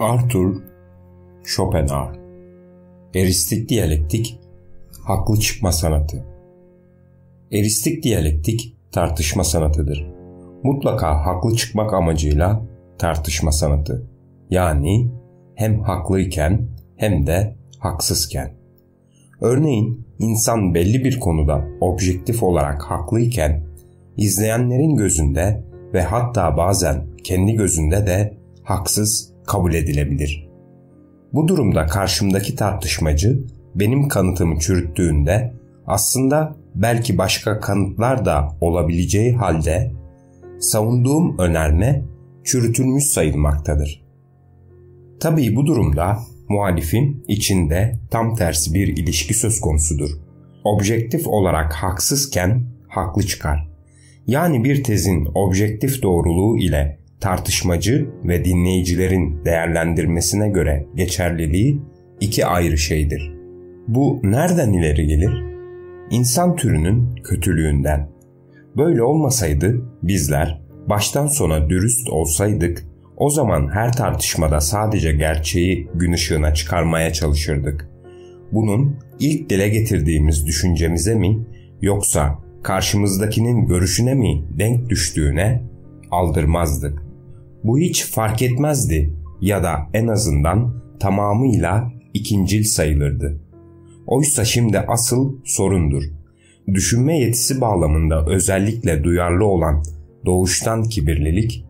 Arthur Schopenhauer Eristik diyalektik haklı çıkma sanatı. Eristik diyalektik tartışma sanatıdır. Mutlaka haklı çıkmak amacıyla tartışma sanatı. Yani hem haklıyken hem de haksızken. Örneğin insan belli bir konuda objektif olarak haklıyken izleyenlerin gözünde ve hatta bazen kendi gözünde de haksız kabul edilebilir. Bu durumda karşımdaki tartışmacı benim kanıtımı çürüttüğünde aslında belki başka kanıtlar da olabileceği halde savunduğum önerme çürütülmüş sayılmaktadır. Tabii bu durumda muhalifin içinde tam tersi bir ilişki söz konusudur. Objektif olarak haksızken haklı çıkar. Yani bir tezin objektif doğruluğu ile tartışmacı ve dinleyicilerin değerlendirmesine göre geçerliliği iki ayrı şeydir. Bu nereden ileri gelir? İnsan türünün kötülüğünden. Böyle olmasaydı bizler baştan sona dürüst olsaydık o zaman her tartışmada sadece gerçeği gün ışığına çıkarmaya çalışırdık. Bunun ilk dile getirdiğimiz düşüncemize mi yoksa karşımızdakinin görüşüne mi denk düştüğüne aldırmazdık. Bu hiç fark etmezdi ya da en azından tamamıyla ikincil sayılırdı. Oysa şimdi asıl sorundur. Düşünme yetisi bağlamında özellikle duyarlı olan doğuştan kibirlilik,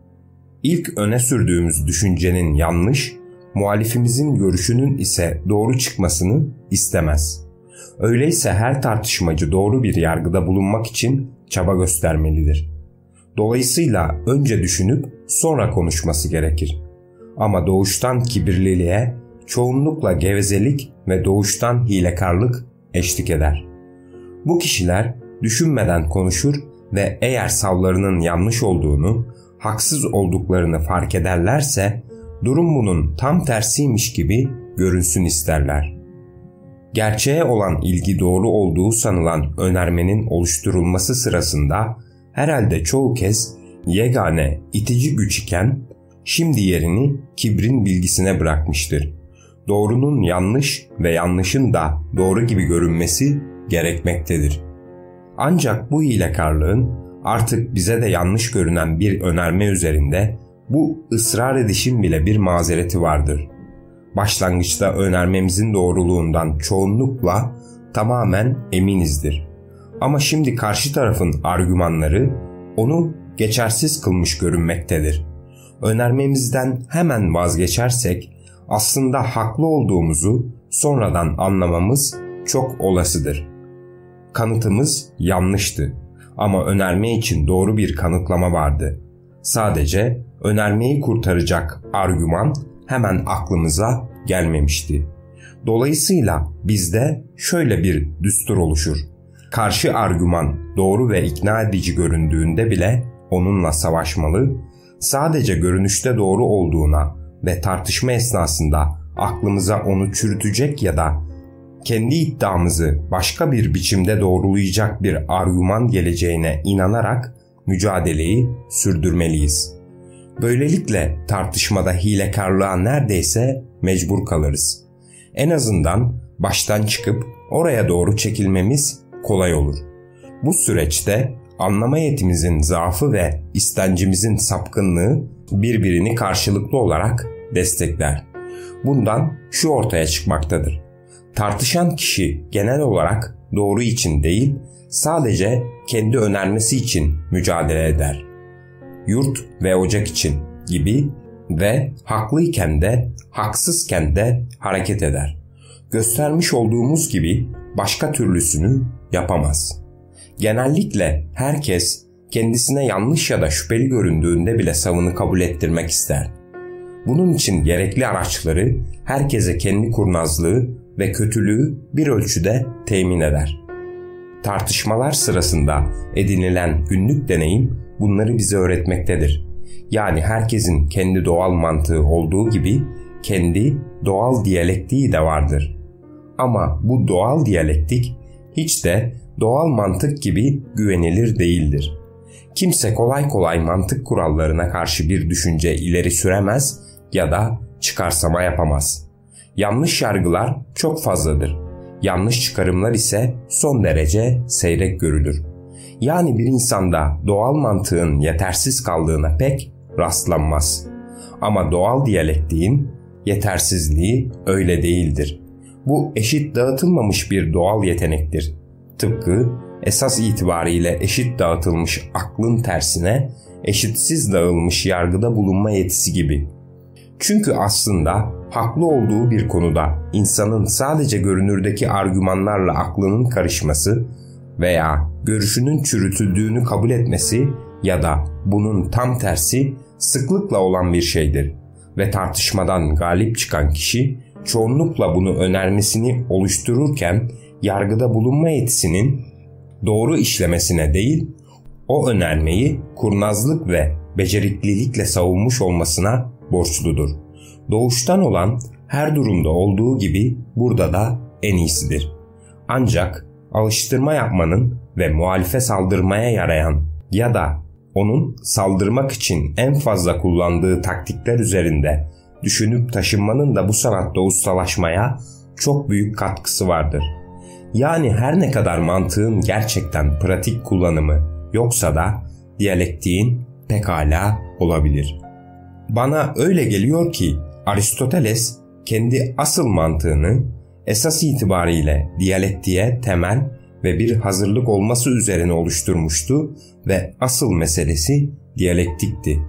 ilk öne sürdüğümüz düşüncenin yanlış, muhalifimizin görüşünün ise doğru çıkmasını istemez. Öyleyse her tartışmacı doğru bir yargıda bulunmak için çaba göstermelidir. Dolayısıyla önce düşünüp sonra konuşması gerekir. Ama doğuştan kibirliliğe çoğunlukla gevezelik ve doğuştan hilekarlık eşlik eder. Bu kişiler düşünmeden konuşur ve eğer savlarının yanlış olduğunu, haksız olduklarını fark ederlerse durum bunun tam tersiymiş gibi görünsün isterler. Gerçeğe olan ilgi doğru olduğu sanılan önermenin oluşturulması sırasında herhalde çoğu kez yegane itici güç iken şimdi yerini kibrin bilgisine bırakmıştır. Doğrunun yanlış ve yanlışın da doğru gibi görünmesi gerekmektedir. Ancak bu hilekarlığın artık bize de yanlış görünen bir önerme üzerinde bu ısrar edişin bile bir mazereti vardır. Başlangıçta önermemizin doğruluğundan çoğunlukla tamamen eminizdir. Ama şimdi karşı tarafın argümanları onu geçersiz kılmış görünmektedir. Önermemizden hemen vazgeçersek aslında haklı olduğumuzu sonradan anlamamız çok olasıdır. Kanıtımız yanlıştı ama önerme için doğru bir kanıtlama vardı. Sadece önermeyi kurtaracak argüman hemen aklımıza gelmemişti. Dolayısıyla bizde şöyle bir düstur oluşur. Karşı argüman doğru ve ikna edici göründüğünde bile onunla savaşmalı, sadece görünüşte doğru olduğuna ve tartışma esnasında aklımıza onu çürütecek ya da kendi iddiamızı başka bir biçimde doğrulayacak bir argüman geleceğine inanarak mücadeleyi sürdürmeliyiz. Böylelikle tartışmada hilekarlığa neredeyse mecbur kalırız. En azından baştan çıkıp oraya doğru çekilmemiz kolay olur. Bu süreçte anlama yetimizin zaafı ve istencimizin sapkınlığı birbirini karşılıklı olarak destekler. Bundan şu ortaya çıkmaktadır. Tartışan kişi genel olarak doğru için değil, sadece kendi önermesi için mücadele eder. Yurt ve ocak için gibi ve haklıyken de haksızken de hareket eder. Göstermiş olduğumuz gibi başka türlüsünü yapamaz. Genellikle herkes kendisine yanlış ya da şüpheli göründüğünde bile savını kabul ettirmek ister. Bunun için gerekli araçları herkese kendi kurnazlığı ve kötülüğü bir ölçüde temin eder. Tartışmalar sırasında edinilen günlük deneyim bunları bize öğretmektedir. Yani herkesin kendi doğal mantığı olduğu gibi kendi doğal diyalektiği de vardır. Ama bu doğal diyalektik hiç de doğal mantık gibi güvenilir değildir. Kimse kolay kolay mantık kurallarına karşı bir düşünce ileri süremez ya da çıkarsama yapamaz. Yanlış yargılar çok fazladır. Yanlış çıkarımlar ise son derece seyrek görülür. Yani bir insanda doğal mantığın yetersiz kaldığına pek rastlanmaz. Ama doğal diyalektiğin yetersizliği öyle değildir. Bu eşit dağıtılmamış bir doğal yetenektir. Tıpkı esas itibariyle eşit dağıtılmış aklın tersine eşitsiz dağılmış yargıda bulunma yetisi gibi. Çünkü aslında haklı olduğu bir konuda insanın sadece görünürdeki argümanlarla aklının karışması veya görüşünün çürütüldüğünü kabul etmesi ya da bunun tam tersi sıklıkla olan bir şeydir ve tartışmadan galip çıkan kişi çoğunlukla bunu önermesini oluştururken yargıda bulunma yetisinin doğru işlemesine değil, o önermeyi kurnazlık ve beceriklilikle savunmuş olmasına borçludur. Doğuştan olan her durumda olduğu gibi burada da en iyisidir. Ancak alıştırma yapmanın ve muhalife saldırmaya yarayan ya da onun saldırmak için en fazla kullandığı taktikler üzerinde düşünüp taşınmanın da bu sanatta ustalaşmaya çok büyük katkısı vardır. Yani her ne kadar mantığın gerçekten pratik kullanımı yoksa da diyalektiğin pekala olabilir. Bana öyle geliyor ki Aristoteles kendi asıl mantığını esas itibariyle diyalektiğe temel ve bir hazırlık olması üzerine oluşturmuştu ve asıl meselesi diyalektikti.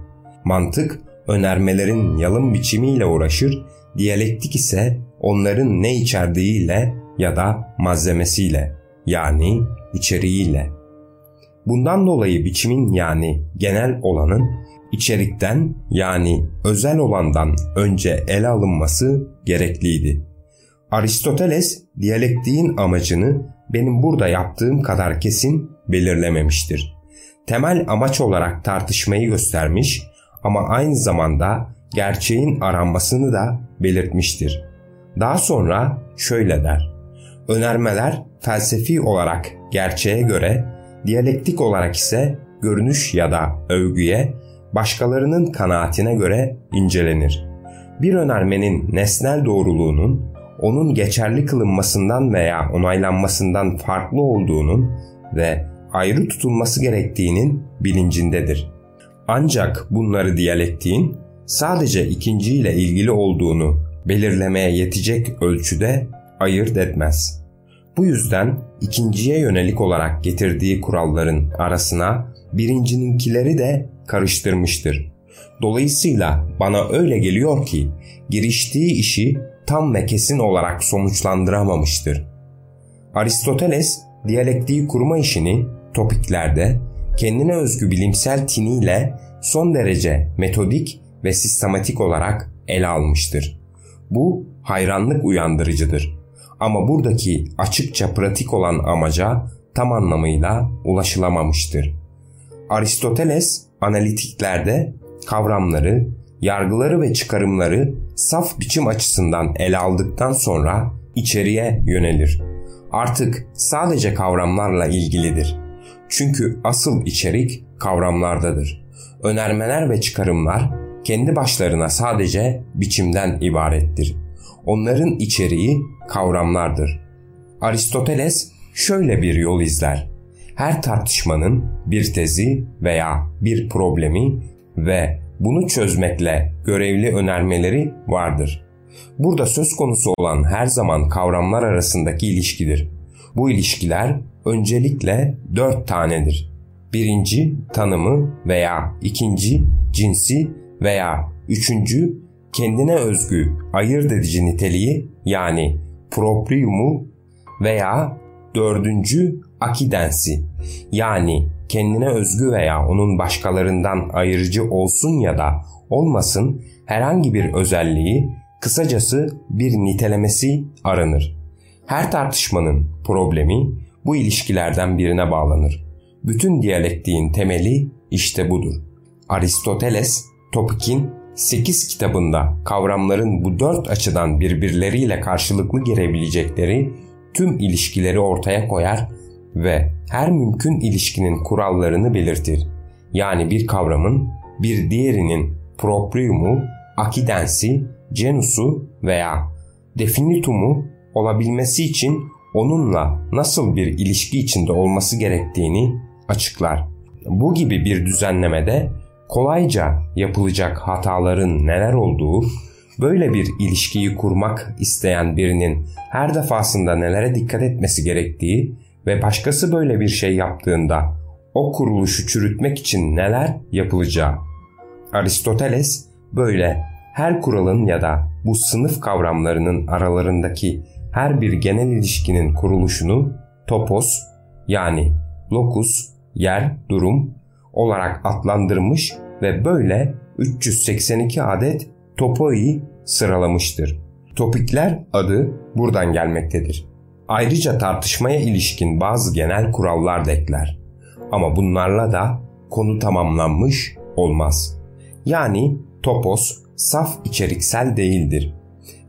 Mantık önermelerin yalın biçimiyle uğraşır, diyalektik ise onların ne içerdiğiyle ya da malzemesiyle yani içeriğiyle. Bundan dolayı biçimin yani genel olanın içerikten yani özel olandan önce ele alınması gerekliydi. Aristoteles diyalektiğin amacını benim burada yaptığım kadar kesin belirlememiştir. Temel amaç olarak tartışmayı göstermiş ama aynı zamanda gerçeğin aranmasını da belirtmiştir. Daha sonra şöyle der. Önermeler felsefi olarak gerçeğe göre, diyalektik olarak ise görünüş ya da övgüye, başkalarının kanaatine göre incelenir. Bir önermenin nesnel doğruluğunun onun geçerli kılınmasından veya onaylanmasından farklı olduğunun ve ayrı tutulması gerektiğinin bilincindedir. Ancak bunları diyalektiğin sadece ikinciyle ilgili olduğunu belirlemeye yetecek ölçüde ayırt etmez. Bu yüzden ikinciye yönelik olarak getirdiği kuralların arasına birincininkileri de karıştırmıştır. Dolayısıyla bana öyle geliyor ki giriştiği işi tam ve kesin olarak sonuçlandıramamıştır. Aristoteles diyalektiği kurma işini topiklerde kendine özgü bilimsel tiniyle son derece metodik ve sistematik olarak ele almıştır. Bu hayranlık uyandırıcıdır. Ama buradaki açıkça pratik olan amaca tam anlamıyla ulaşılamamıştır. Aristoteles analitiklerde kavramları, yargıları ve çıkarımları saf biçim açısından ele aldıktan sonra içeriye yönelir. Artık sadece kavramlarla ilgilidir. Çünkü asıl içerik kavramlardadır. Önermeler ve çıkarımlar kendi başlarına sadece biçimden ibarettir. Onların içeriği kavramlardır. Aristoteles şöyle bir yol izler. Her tartışmanın bir tezi veya bir problemi ve bunu çözmekle görevli önermeleri vardır. Burada söz konusu olan her zaman kavramlar arasındaki ilişkidir. Bu ilişkiler öncelikle dört tanedir. Birinci tanımı veya ikinci cinsi veya üçüncü kendine özgü ayırt edici niteliği yani propriumu veya dördüncü akidensi yani kendine özgü veya onun başkalarından ayırıcı olsun ya da olmasın herhangi bir özelliği kısacası bir nitelemesi aranır. Her tartışmanın problemi bu ilişkilerden birine bağlanır. Bütün diyalektiğin temeli işte budur. Aristoteles, Topik'in 8 kitabında kavramların bu dört açıdan birbirleriyle karşılıklı girebilecekleri tüm ilişkileri ortaya koyar ve her mümkün ilişkinin kurallarını belirtir. Yani bir kavramın bir diğerinin propriumu akidensi, genusu veya definitumu olabilmesi için onunla nasıl bir ilişki içinde olması gerektiğini açıklar. Bu gibi bir düzenlemede kolayca yapılacak hataların neler olduğu, böyle bir ilişkiyi kurmak isteyen birinin her defasında nelere dikkat etmesi gerektiği ve başkası böyle bir şey yaptığında o kuruluşu çürütmek için neler yapılacağı. Aristoteles böyle her kuralın ya da bu sınıf kavramlarının aralarındaki her bir genel ilişkinin kuruluşunu topos yani locus, yer, durum olarak adlandırmış ve böyle 382 adet topoi sıralamıştır. Topikler adı buradan gelmektedir. Ayrıca tartışmaya ilişkin bazı genel kurallar da ekler. Ama bunlarla da konu tamamlanmış olmaz. Yani topos saf içeriksel değildir.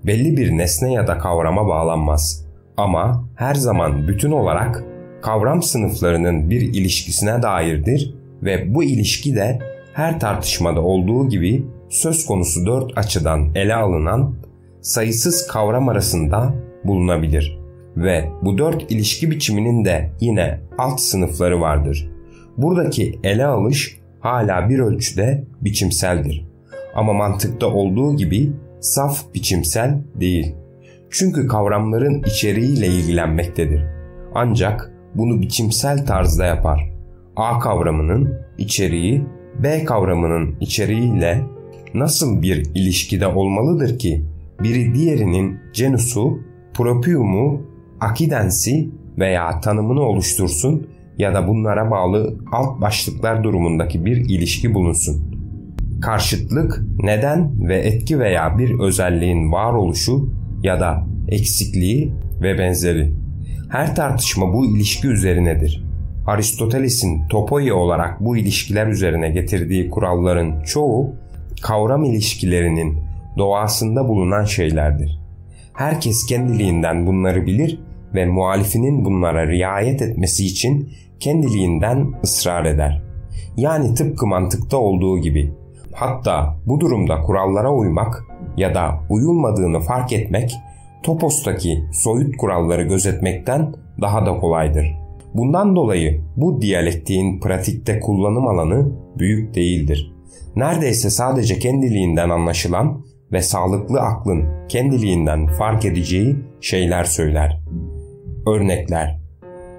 Belli bir nesne ya da kavrama bağlanmaz. Ama her zaman bütün olarak kavram sınıflarının bir ilişkisine dairdir ve bu ilişki de her tartışmada olduğu gibi söz konusu dört açıdan ele alınan sayısız kavram arasında bulunabilir. Ve bu dört ilişki biçiminin de yine alt sınıfları vardır. Buradaki ele alış hala bir ölçüde biçimseldir. Ama mantıkta olduğu gibi saf biçimsel değil. Çünkü kavramların içeriğiyle ilgilenmektedir. Ancak bunu biçimsel tarzda yapar. A kavramının içeriği B kavramının içeriğiyle nasıl bir ilişkide olmalıdır ki biri diğerinin genusu, propriumu, akidensi veya tanımını oluştursun ya da bunlara bağlı alt başlıklar durumundaki bir ilişki bulunsun. Karşıtlık, neden ve etki veya bir özelliğin varoluşu ya da eksikliği ve benzeri. Her tartışma bu ilişki üzerinedir. Aristoteles'in topoi olarak bu ilişkiler üzerine getirdiği kuralların çoğu kavram ilişkilerinin doğasında bulunan şeylerdir. Herkes kendiliğinden bunları bilir ve muhalifinin bunlara riayet etmesi için kendiliğinden ısrar eder. Yani tıpkı mantıkta olduğu gibi. Hatta bu durumda kurallara uymak ya da uyulmadığını fark etmek topostaki soyut kuralları gözetmekten daha da kolaydır. Bundan dolayı bu diyalektiğin pratikte kullanım alanı büyük değildir. Neredeyse sadece kendiliğinden anlaşılan ve sağlıklı aklın kendiliğinden fark edeceği şeyler söyler. Örnekler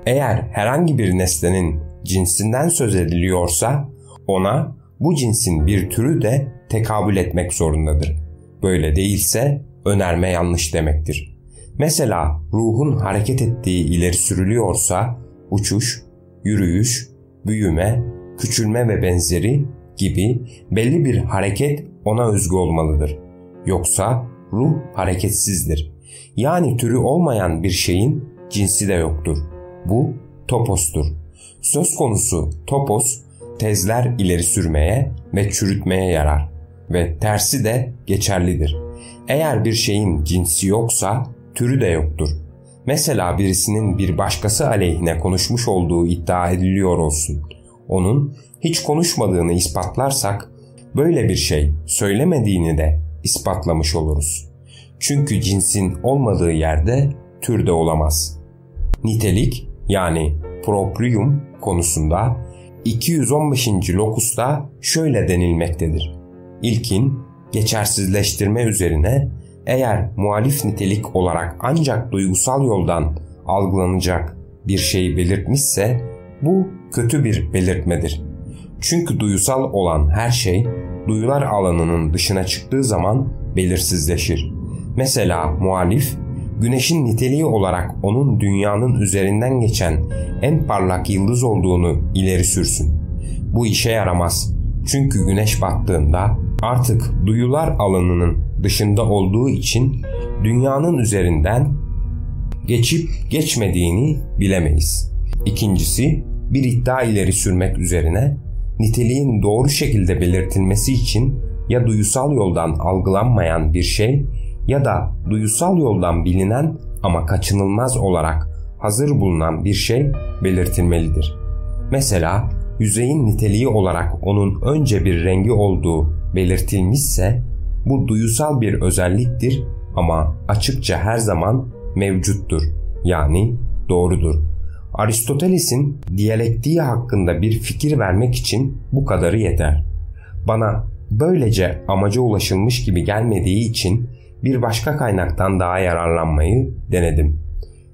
Eğer herhangi bir nesnenin cinsinden söz ediliyorsa ona bu cinsin bir türü de tekabül etmek zorundadır. Böyle değilse önerme yanlış demektir. Mesela ruhun hareket ettiği ileri sürülüyorsa uçuş, yürüyüş, büyüme, küçülme ve benzeri gibi belli bir hareket ona özgü olmalıdır. Yoksa ruh hareketsizdir. Yani türü olmayan bir şeyin cinsi de yoktur. Bu topostur. Söz konusu topos tezler ileri sürmeye ve çürütmeye yarar ve tersi de geçerlidir. Eğer bir şeyin cinsi yoksa türü de yoktur. Mesela birisinin bir başkası aleyhine konuşmuş olduğu iddia ediliyor olsun. Onun hiç konuşmadığını ispatlarsak böyle bir şey söylemediğini de ispatlamış oluruz. Çünkü cinsin olmadığı yerde tür de olamaz. Nitelik yani proprium konusunda 215. lokusta şöyle denilmektedir. İlkin geçersizleştirme üzerine eğer muhalif nitelik olarak ancak duygusal yoldan algılanacak bir şeyi belirtmişse bu kötü bir belirtmedir. Çünkü duyusal olan her şey duyular alanının dışına çıktığı zaman belirsizleşir. Mesela muhalif güneşin niteliği olarak onun dünyanın üzerinden geçen en parlak yıldız olduğunu ileri sürsün. Bu işe yaramaz. Çünkü güneş battığında artık duyular alanının dışında olduğu için dünyanın üzerinden geçip geçmediğini bilemeyiz. İkincisi bir iddia ileri sürmek üzerine niteliğin doğru şekilde belirtilmesi için ya duyusal yoldan algılanmayan bir şey ya da duyusal yoldan bilinen ama kaçınılmaz olarak hazır bulunan bir şey belirtilmelidir. Mesela yüzeyin niteliği olarak onun önce bir rengi olduğu belirtilmişse Bu duyusal bir özelliktir ama açıkça her zaman mevcuttur. Yani doğrudur. Aristoteles'in diyalektiği hakkında bir fikir vermek için bu kadarı yeter. Bana böylece amaca ulaşılmış gibi gelmediği için bir başka kaynaktan daha yararlanmayı denedim.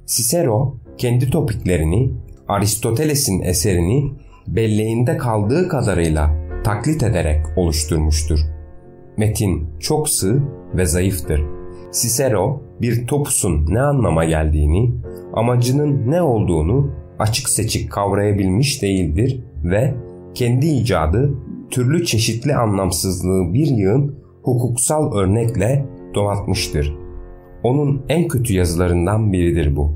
Cicero kendi topiklerini Aristoteles'in eserini belleğinde kaldığı kadarıyla taklit ederek oluşturmuştur. Metin çok sığ ve zayıftır. Cicero bir topusun ne anlama geldiğini, amacının ne olduğunu açık seçik kavrayabilmiş değildir ve kendi icadı türlü çeşitli anlamsızlığı bir yığın hukuksal örnekle donatmıştır. Onun en kötü yazılarından biridir bu.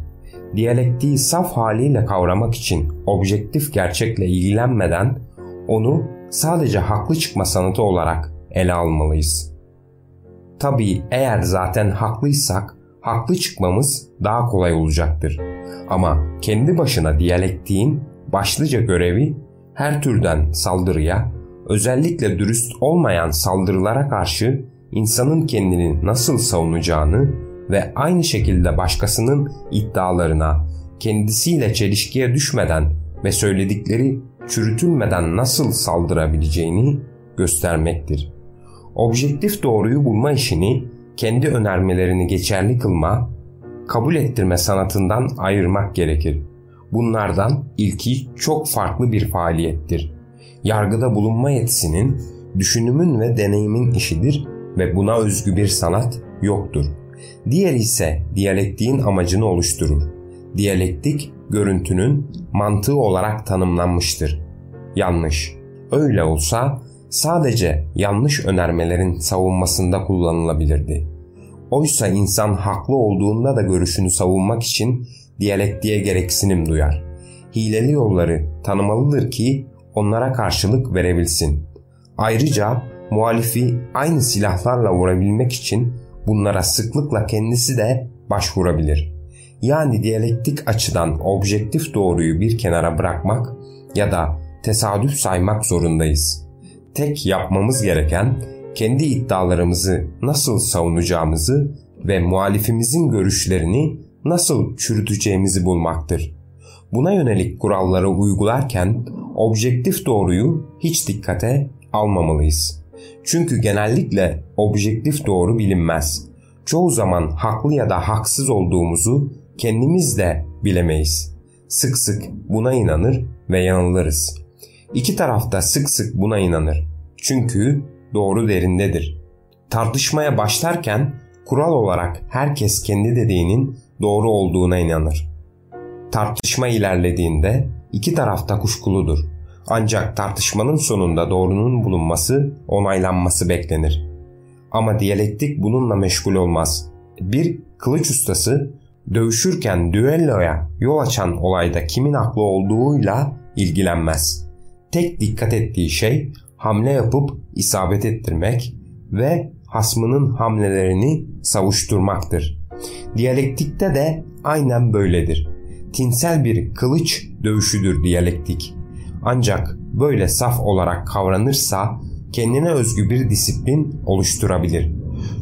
Diyalektiği saf haliyle kavramak için objektif gerçekle ilgilenmeden onu sadece haklı çıkma sanatı olarak ele almalıyız. Tabii eğer zaten haklıysak haklı çıkmamız daha kolay olacaktır. Ama kendi başına diyalektiğin başlıca görevi her türden saldırıya, özellikle dürüst olmayan saldırılara karşı insanın kendini nasıl savunacağını ve aynı şekilde başkasının iddialarına kendisiyle çelişkiye düşmeden ve söyledikleri çürütülmeden nasıl saldırabileceğini göstermektir. Objektif doğruyu bulma işini kendi önermelerini geçerli kılma, kabul ettirme sanatından ayırmak gerekir. Bunlardan ilki çok farklı bir faaliyettir. Yargıda bulunma yetisinin düşünümün ve deneyimin işidir ve buna özgü bir sanat yoktur. Diğer ise diyalektiğin amacını oluşturur. Diyalektik görüntünün mantığı olarak tanımlanmıştır. Yanlış. Öyle olsa sadece yanlış önermelerin savunmasında kullanılabilirdi. Oysa insan haklı olduğunda da görüşünü savunmak için diyalektiğe gereksinim duyar. Hileli yolları tanımalıdır ki onlara karşılık verebilsin. Ayrıca muhalifi aynı silahlarla vurabilmek için bunlara sıklıkla kendisi de başvurabilir. Yani diyalektik açıdan objektif doğruyu bir kenara bırakmak ya da tesadüf saymak zorundayız. Tek yapmamız gereken kendi iddialarımızı nasıl savunacağımızı ve muhalifimizin görüşlerini nasıl çürüteceğimizi bulmaktır. Buna yönelik kuralları uygularken objektif doğruyu hiç dikkate almamalıyız. Çünkü genellikle objektif doğru bilinmez. Çoğu zaman haklı ya da haksız olduğumuzu kendimiz de bilemeyiz. Sık sık buna inanır ve yanılırız. İki taraf da sık sık buna inanır. Çünkü doğru derindedir. Tartışmaya başlarken kural olarak herkes kendi dediğinin doğru olduğuna inanır. Tartışma ilerlediğinde iki tarafta kuşkuludur. Ancak tartışmanın sonunda doğrunun bulunması, onaylanması beklenir. Ama diyalektik bununla meşgul olmaz. Bir kılıç ustası dövüşürken düelloya yol açan olayda kimin haklı olduğuyla ilgilenmez. Tek dikkat ettiği şey hamle yapıp isabet ettirmek ve hasmının hamlelerini savuşturmaktır. Diyalektikte de aynen böyledir. Tinsel bir kılıç dövüşüdür diyalektik. Ancak böyle saf olarak kavranırsa kendine özgü bir disiplin oluşturabilir.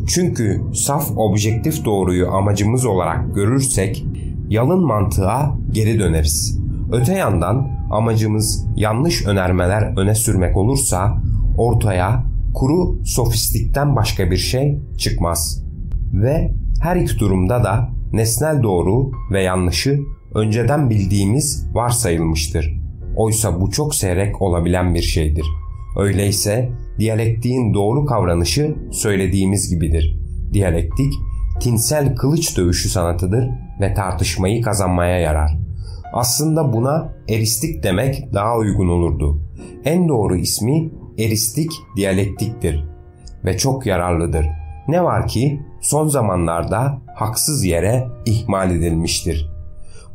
Çünkü saf objektif doğruyu amacımız olarak görürsek yalın mantığa geri döneriz. Öte yandan amacımız yanlış önermeler öne sürmek olursa ortaya kuru sofistikten başka bir şey çıkmaz. Ve her iki durumda da nesnel doğru ve yanlışı önceden bildiğimiz varsayılmıştır. Oysa bu çok seyrek olabilen bir şeydir. Öyleyse diyalektiğin doğru kavranışı söylediğimiz gibidir. Diyalektik, tinsel kılıç dövüşü sanatıdır ve tartışmayı kazanmaya yarar. Aslında buna eristik demek daha uygun olurdu. En doğru ismi eristik diyalektiktir ve çok yararlıdır. Ne var ki son zamanlarda haksız yere ihmal edilmiştir.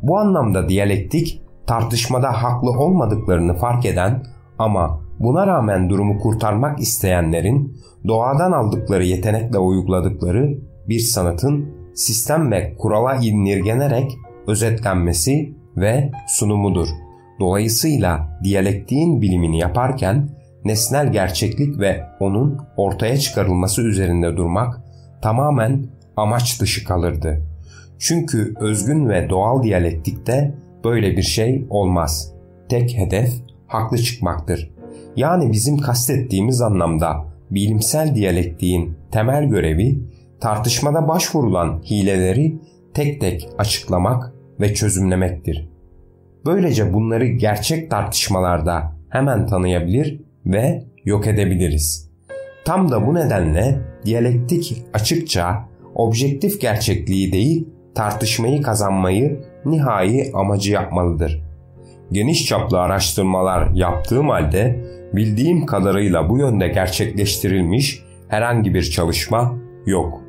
Bu anlamda diyalektik tartışmada haklı olmadıklarını fark eden ama buna rağmen durumu kurtarmak isteyenlerin doğadan aldıkları yetenekle uyguladıkları bir sanatın sistem ve kurala indirgenerek özetlenmesi ve sunumudur. Dolayısıyla diyalektiğin bilimini yaparken nesnel gerçeklik ve onun ortaya çıkarılması üzerinde durmak tamamen amaç dışı kalırdı. Çünkü özgün ve doğal diyalektikte böyle bir şey olmaz. Tek hedef haklı çıkmaktır. Yani bizim kastettiğimiz anlamda bilimsel diyalektiğin temel görevi tartışmada başvurulan hileleri tek tek açıklamak ve çözümlemektir. Böylece bunları gerçek tartışmalarda hemen tanıyabilir ve yok edebiliriz. Tam da bu nedenle diyalektik açıkça objektif gerçekliği değil tartışmayı kazanmayı nihai amacı yapmalıdır. Geniş çaplı araştırmalar yaptığım halde bildiğim kadarıyla bu yönde gerçekleştirilmiş herhangi bir çalışma yok.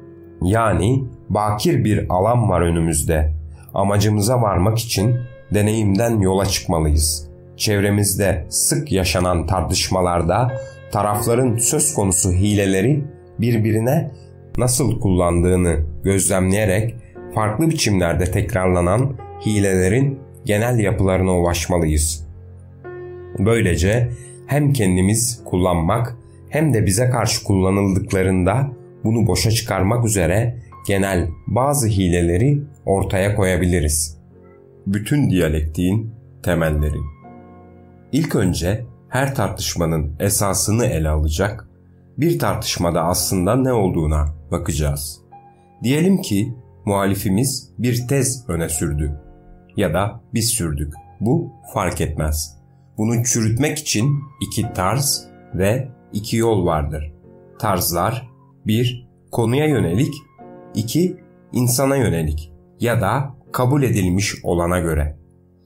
Yani bakir bir alan var önümüzde. Amacımıza varmak için deneyimden yola çıkmalıyız. Çevremizde sık yaşanan tartışmalarda tarafların söz konusu hileleri birbirine nasıl kullandığını gözlemleyerek farklı biçimlerde tekrarlanan hilelerin genel yapılarına ulaşmalıyız. Böylece hem kendimiz kullanmak hem de bize karşı kullanıldıklarında bunu boşa çıkarmak üzere genel bazı hileleri ortaya koyabiliriz. Bütün diyalektiğin temelleri. İlk önce her tartışmanın esasını ele alacak, bir tartışmada aslında ne olduğuna bakacağız. Diyelim ki muhalifimiz bir tez öne sürdü ya da biz sürdük. Bu fark etmez. Bunu çürütmek için iki tarz ve iki yol vardır. Tarzlar 1. Konuya yönelik 2. insana yönelik ya da kabul edilmiş olana göre.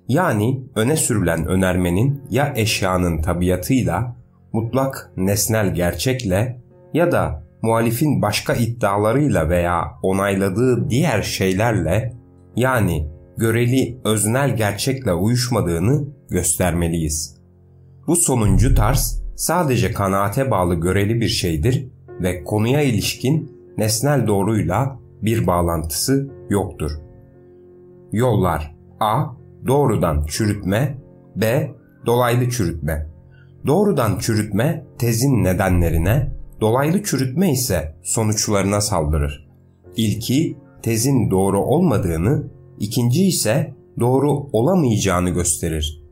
Yani öne sürülen önermenin ya eşyanın tabiatıyla, mutlak nesnel gerçekle ya da muhalifin başka iddialarıyla veya onayladığı diğer şeylerle yani göreli öznel gerçekle uyuşmadığını göstermeliyiz. Bu sonuncu tarz sadece kanaate bağlı göreli bir şeydir ve konuya ilişkin nesnel doğruyla bir bağlantısı yoktur. Yollar A. Doğrudan çürütme B. Dolaylı çürütme Doğrudan çürütme tezin nedenlerine, dolaylı çürütme ise sonuçlarına saldırır. İlki tezin doğru olmadığını, ikinci ise doğru olamayacağını gösterir.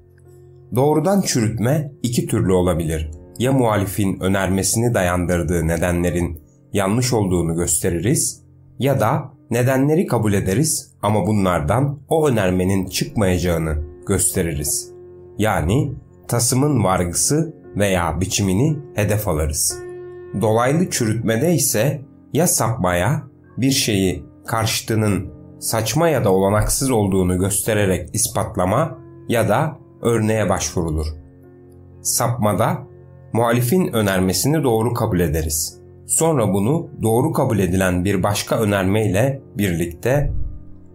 Doğrudan çürütme iki türlü olabilir. Ya muhalifin önermesini dayandırdığı nedenlerin yanlış olduğunu gösteririz ya da nedenleri kabul ederiz ama bunlardan o önermenin çıkmayacağını gösteririz. Yani tasımın vargısı veya biçimini hedef alırız. Dolaylı çürütmede ise ya sapmaya, bir şeyi karşıtının saçma ya da olanaksız olduğunu göstererek ispatlama ya da örneğe başvurulur. Sapmada muhalifin önermesini doğru kabul ederiz. Sonra bunu doğru kabul edilen bir başka önermeyle birlikte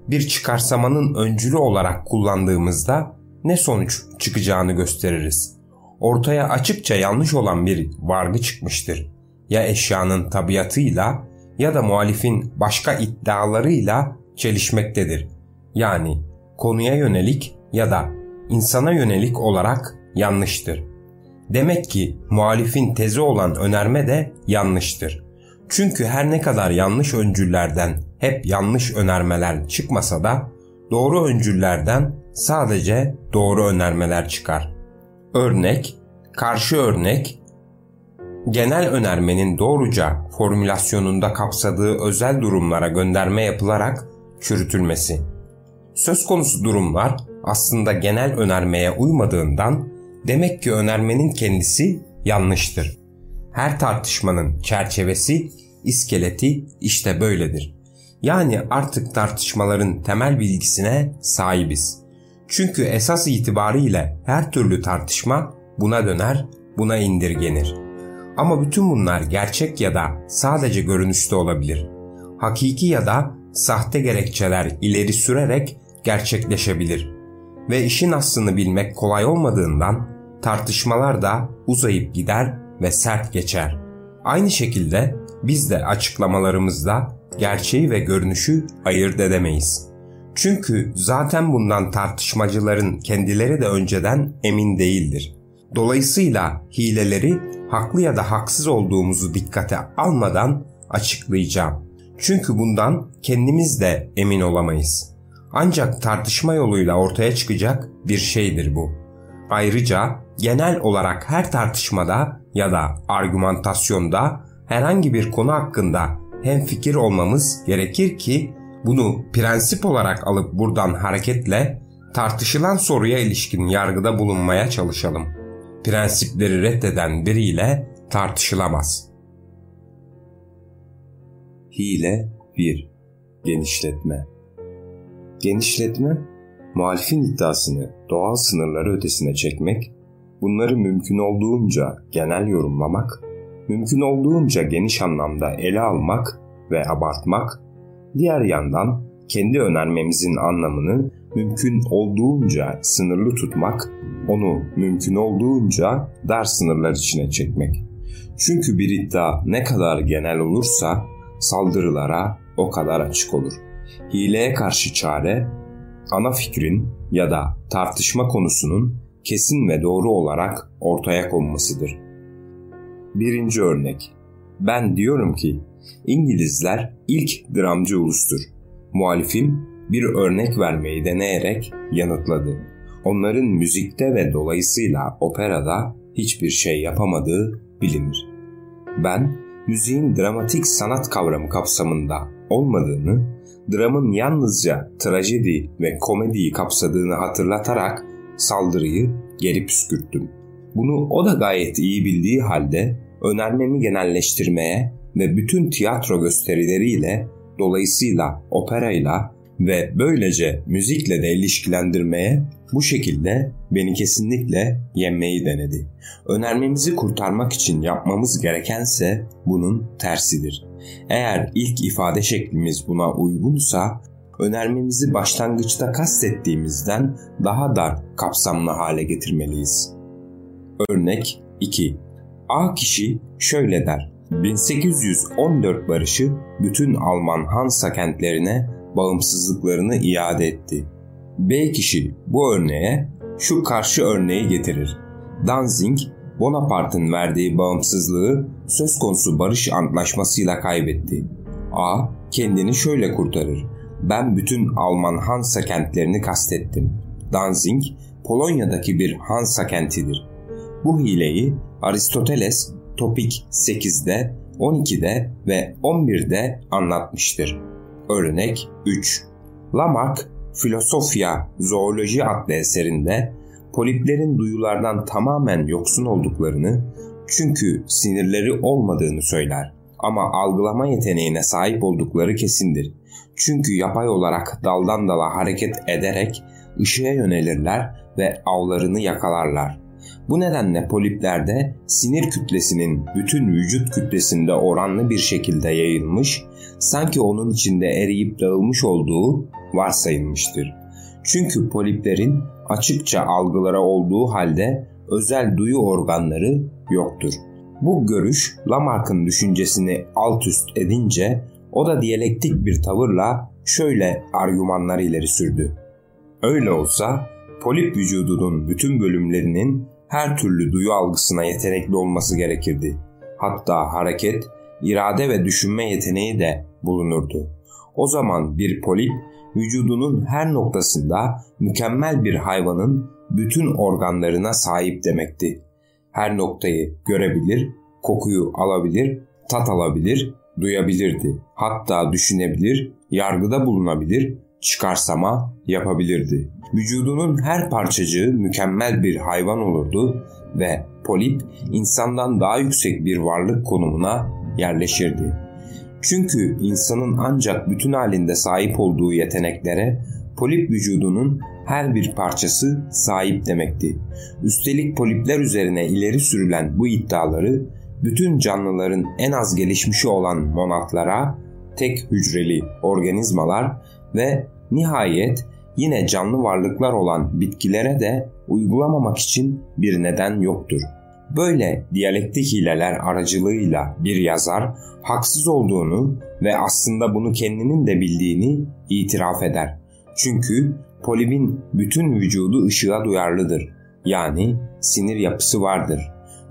bir çıkarsamanın öncülü olarak kullandığımızda ne sonuç çıkacağını gösteririz. Ortaya açıkça yanlış olan bir vargı çıkmıştır. Ya eşyanın tabiatıyla ya da muhalifin başka iddialarıyla çelişmektedir. Yani konuya yönelik ya da insana yönelik olarak yanlıştır. Demek ki muhalifin tezi olan önerme de yanlıştır. Çünkü her ne kadar yanlış öncüllerden hep yanlış önermeler çıkmasa da doğru öncüllerden sadece doğru önermeler çıkar. Örnek, karşı örnek, genel önermenin doğruca formülasyonunda kapsadığı özel durumlara gönderme yapılarak çürütülmesi. Söz konusu durumlar aslında genel önermeye uymadığından demek ki önermenin kendisi yanlıştır. Her tartışmanın çerçevesi, iskeleti işte böyledir. Yani artık tartışmaların temel bilgisine sahibiz. Çünkü esas itibariyle her türlü tartışma buna döner, buna indirgenir. Ama bütün bunlar gerçek ya da sadece görünüşte olabilir. Hakiki ya da sahte gerekçeler ileri sürerek gerçekleşebilir. Ve işin aslını bilmek kolay olmadığından tartışmalar da uzayıp gider ve sert geçer. Aynı şekilde biz de açıklamalarımızda gerçeği ve görünüşü ayırt edemeyiz. Çünkü zaten bundan tartışmacıların kendileri de önceden emin değildir. Dolayısıyla hileleri haklı ya da haksız olduğumuzu dikkate almadan açıklayacağım. Çünkü bundan kendimiz de emin olamayız. Ancak tartışma yoluyla ortaya çıkacak bir şeydir bu. Ayrıca genel olarak her tartışmada ya da argümantasyonda herhangi bir konu hakkında hem fikir olmamız gerekir ki bunu prensip olarak alıp buradan hareketle tartışılan soruya ilişkin yargıda bulunmaya çalışalım. Prensipleri reddeden biriyle tartışılamaz. Hile 1. Genişletme Genişletme, muhalifin iddiasını doğal sınırları ötesine çekmek, bunları mümkün olduğunca genel yorumlamak, mümkün olduğunca geniş anlamda ele almak ve abartmak, diğer yandan kendi önermemizin anlamını mümkün olduğunca sınırlı tutmak, onu mümkün olduğunca dar sınırlar içine çekmek. Çünkü bir iddia ne kadar genel olursa saldırılara o kadar açık olur. Hileye karşı çare, ana fikrin ya da tartışma konusunun kesin ve doğru olarak ortaya konmasıdır. Birinci örnek. Ben diyorum ki İngilizler ilk dramcı ulustur. Muhalifim bir örnek vermeyi deneyerek yanıtladı. Onların müzikte ve dolayısıyla operada hiçbir şey yapamadığı bilinir. Ben müziğin dramatik sanat kavramı kapsamında olmadığını, dramın yalnızca trajedi ve komediyi kapsadığını hatırlatarak saldırıyı geri püskürttüm. Bunu o da gayet iyi bildiği halde önermemi genelleştirmeye ve bütün tiyatro gösterileriyle dolayısıyla operayla ve böylece müzikle de ilişkilendirmeye bu şekilde beni kesinlikle yenmeyi denedi. Önermemizi kurtarmak için yapmamız gerekense bunun tersidir. Eğer ilk ifade şeklimiz buna uygunsa önermemizi başlangıçta kastettiğimizden daha dar kapsamlı hale getirmeliyiz. Örnek 2. A kişi şöyle der. 1814 barışı bütün Alman Hansa kentlerine bağımsızlıklarını iade etti. B kişi bu örneğe şu karşı örneği getirir. Danzig, Bonaparte'ın verdiği bağımsızlığı söz konusu barış antlaşmasıyla kaybetti. A kendini şöyle kurtarır. Ben bütün Alman Hansa kentlerini kastettim. Danzig, Polonya'daki bir Hansa kentidir. Bu hileyi Aristoteles Topik 8'de, 12'de ve 11'de anlatmıştır. Örnek 3. Lamarck, Filosofya Zooloji adlı eserinde poliplerin duyulardan tamamen yoksun olduklarını çünkü sinirleri olmadığını söyler. Ama algılama yeteneğine sahip oldukları kesindir. Çünkü yapay olarak daldan dala hareket ederek ışığa yönelirler ve avlarını yakalarlar. Bu nedenle poliplerde sinir kütlesinin bütün vücut kütlesinde oranlı bir şekilde yayılmış, sanki onun içinde eriyip dağılmış olduğu varsayılmıştır. Çünkü poliplerin açıkça algılara olduğu halde özel duyu organları yoktur. Bu görüş Lamarck'ın düşüncesini alt üst edince o da diyalektik bir tavırla şöyle argümanlar ileri sürdü. Öyle olsa polip vücudunun bütün bölümlerinin her türlü duyu algısına yetenekli olması gerekirdi. Hatta hareket, irade ve düşünme yeteneği de bulunurdu. O zaman bir polip vücudunun her noktasında mükemmel bir hayvanın bütün organlarına sahip demekti. Her noktayı görebilir, kokuyu alabilir, tat alabilir, duyabilirdi. Hatta düşünebilir, yargıda bulunabilir, çıkarsama yapabilirdi. Vücudunun her parçacığı mükemmel bir hayvan olurdu ve polip insandan daha yüksek bir varlık konumuna yerleşirdi. Çünkü insanın ancak bütün halinde sahip olduğu yeteneklere polip vücudunun her bir parçası sahip demekti. Üstelik polipler üzerine ileri sürülen bu iddiaları bütün canlıların en az gelişmişi olan monatlara, tek hücreli organizmalar ve nihayet yine canlı varlıklar olan bitkilere de uygulamamak için bir neden yoktur. Böyle diyalektik hileler aracılığıyla bir yazar haksız olduğunu ve aslında bunu kendinin de bildiğini itiraf eder. Çünkü polibin bütün vücudu ışığa duyarlıdır. yani sinir yapısı vardır.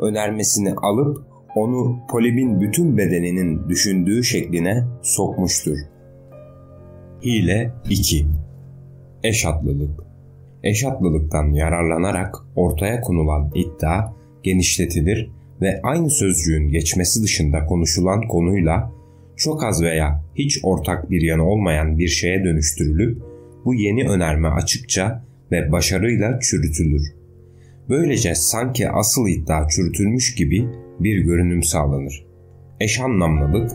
Önermesini alıp onu polibin bütün bedeninin düşündüğü şekline sokmuştur. Hile 2 Eşatlılık Eşatlılıktan yararlanarak ortaya konulan iddia genişletilir ve aynı sözcüğün geçmesi dışında konuşulan konuyla çok az veya hiç ortak bir yanı olmayan bir şeye dönüştürülüp bu yeni önerme açıkça ve başarıyla çürütülür. Böylece sanki asıl iddia çürütülmüş gibi bir görünüm sağlanır. Eş anlamlılık,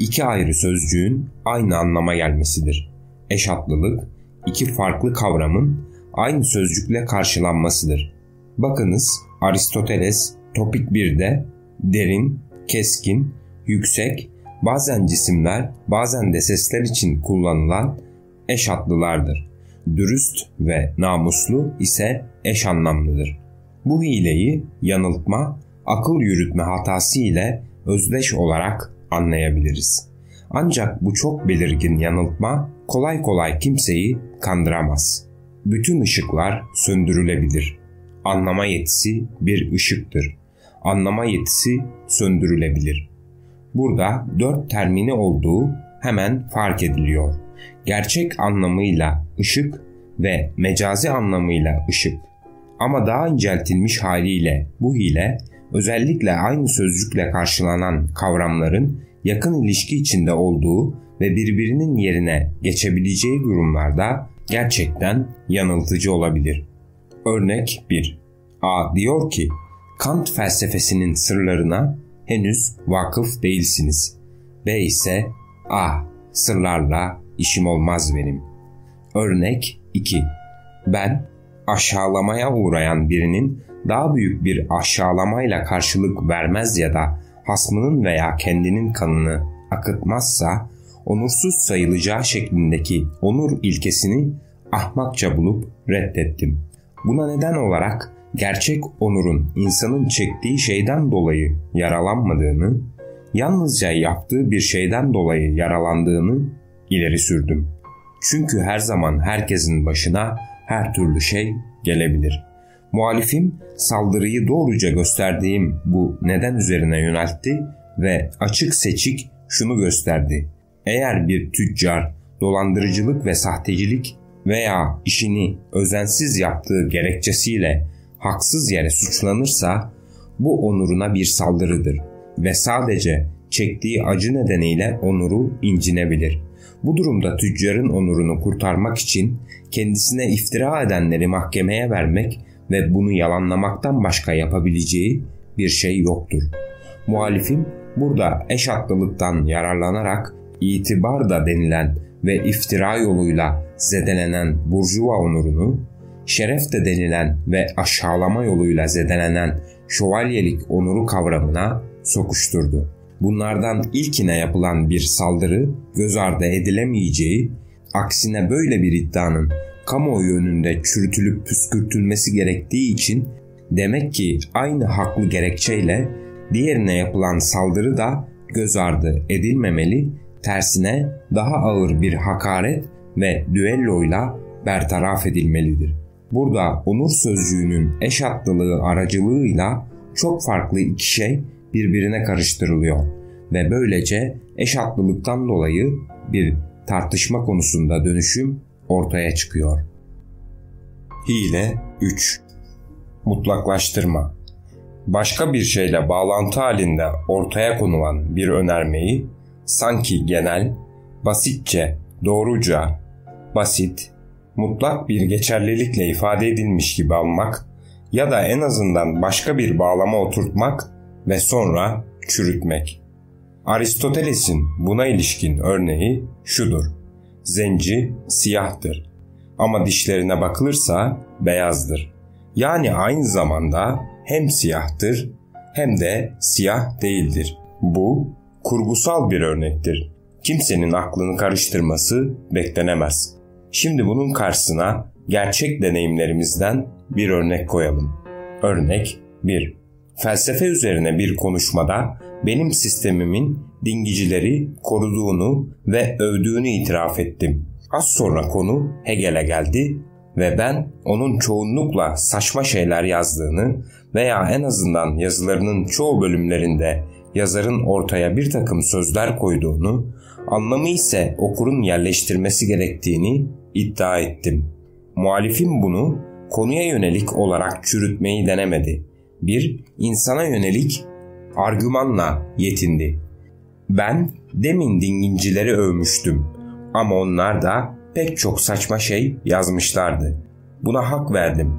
iki ayrı sözcüğün aynı anlama gelmesidir. Eşatlılık, iki farklı kavramın aynı sözcükle karşılanmasıdır. Bakınız Aristoteles topik 1'de derin, keskin, yüksek, bazen cisimler bazen de sesler için kullanılan eşatlılardır. Dürüst ve namuslu ise eş anlamlıdır. Bu hileyi yanıltma, akıl yürütme hatası ile özdeş olarak anlayabiliriz. Ancak bu çok belirgin yanıltma kolay kolay kimseyi kandıramaz. Bütün ışıklar söndürülebilir. Anlama yetisi bir ışıktır. Anlama yetisi söndürülebilir. Burada dört termini olduğu hemen fark ediliyor. Gerçek anlamıyla ışık ve mecazi anlamıyla ışık. Ama daha inceltilmiş haliyle bu hile özellikle aynı sözcükle karşılanan kavramların yakın ilişki içinde olduğu ve birbirinin yerine geçebileceği durumlarda gerçekten yanıltıcı olabilir. Örnek 1. A diyor ki Kant felsefesinin sırlarına henüz vakıf değilsiniz. B ise A sırlarla işim olmaz benim. Örnek 2. Ben aşağılamaya uğrayan birinin daha büyük bir aşağılamayla karşılık vermez ya da hasmının veya kendinin kanını akıtmazsa onursuz sayılacağı şeklindeki onur ilkesini ahmakça bulup reddettim. Buna neden olarak gerçek onurun insanın çektiği şeyden dolayı yaralanmadığını, yalnızca yaptığı bir şeyden dolayı yaralandığını ileri sürdüm. Çünkü her zaman herkesin başına her türlü şey gelebilir. Muhalifim saldırıyı doğruca gösterdiğim bu neden üzerine yöneltti ve açık seçik şunu gösterdi. Eğer bir tüccar dolandırıcılık ve sahtecilik veya işini özensiz yaptığı gerekçesiyle haksız yere suçlanırsa bu onuruna bir saldırıdır ve sadece çektiği acı nedeniyle onuru incinebilir. Bu durumda tüccarın onurunu kurtarmak için kendisine iftira edenleri mahkemeye vermek ve bunu yalanlamaktan başka yapabileceği bir şey yoktur. Muhalifin burada eş haklılıktan yararlanarak itibar da denilen ve iftira yoluyla zedelenen burjuva onurunu, şeref de denilen ve aşağılama yoluyla zedelenen şövalyelik onuru kavramına sokuşturdu. Bunlardan ilkine yapılan bir saldırı göz ardı edilemeyeceği, aksine böyle bir iddianın kamuoyu önünde çürütülüp püskürtülmesi gerektiği için demek ki aynı haklı gerekçeyle diğerine yapılan saldırı da göz ardı edilmemeli, tersine daha ağır bir hakaret ve düelloyla bertaraf edilmelidir. Burada onur sözcüğünün eş haklılığı aracılığıyla çok farklı iki şey birbirine karıştırılıyor ve böylece eş haklılıktan dolayı bir tartışma konusunda dönüşüm ortaya çıkıyor. Hile 3 Mutlaklaştırma Başka bir şeyle bağlantı halinde ortaya konulan bir önermeyi sanki genel, basitçe, doğruca, basit, mutlak bir geçerlilikle ifade edilmiş gibi almak ya da en azından başka bir bağlama oturtmak ve sonra çürütmek. Aristoteles'in buna ilişkin örneği şudur. Zenci siyahtır ama dişlerine bakılırsa beyazdır. Yani aynı zamanda hem siyahtır hem de siyah değildir. Bu kurgusal bir örnektir. Kimsenin aklını karıştırması beklenemez. Şimdi bunun karşısına gerçek deneyimlerimizden bir örnek koyalım. Örnek 1. Felsefe üzerine bir konuşmada benim sistemimin dingicileri koruduğunu ve övdüğünü itiraf ettim. Az sonra konu Hegel'e geldi. ve ben onun çoğunlukla saçma şeyler yazdığını veya en azından yazılarının çoğu bölümlerinde yazarın ortaya bir takım sözler koyduğunu, anlamı ise okurun yerleştirmesi gerektiğini iddia ettim. Muhalifim bunu konuya yönelik olarak çürütmeyi denemedi. Bir insana yönelik argümanla yetindi. Ben demin dingincileri övmüştüm ama onlar da pek çok saçma şey yazmışlardı. Buna hak verdim.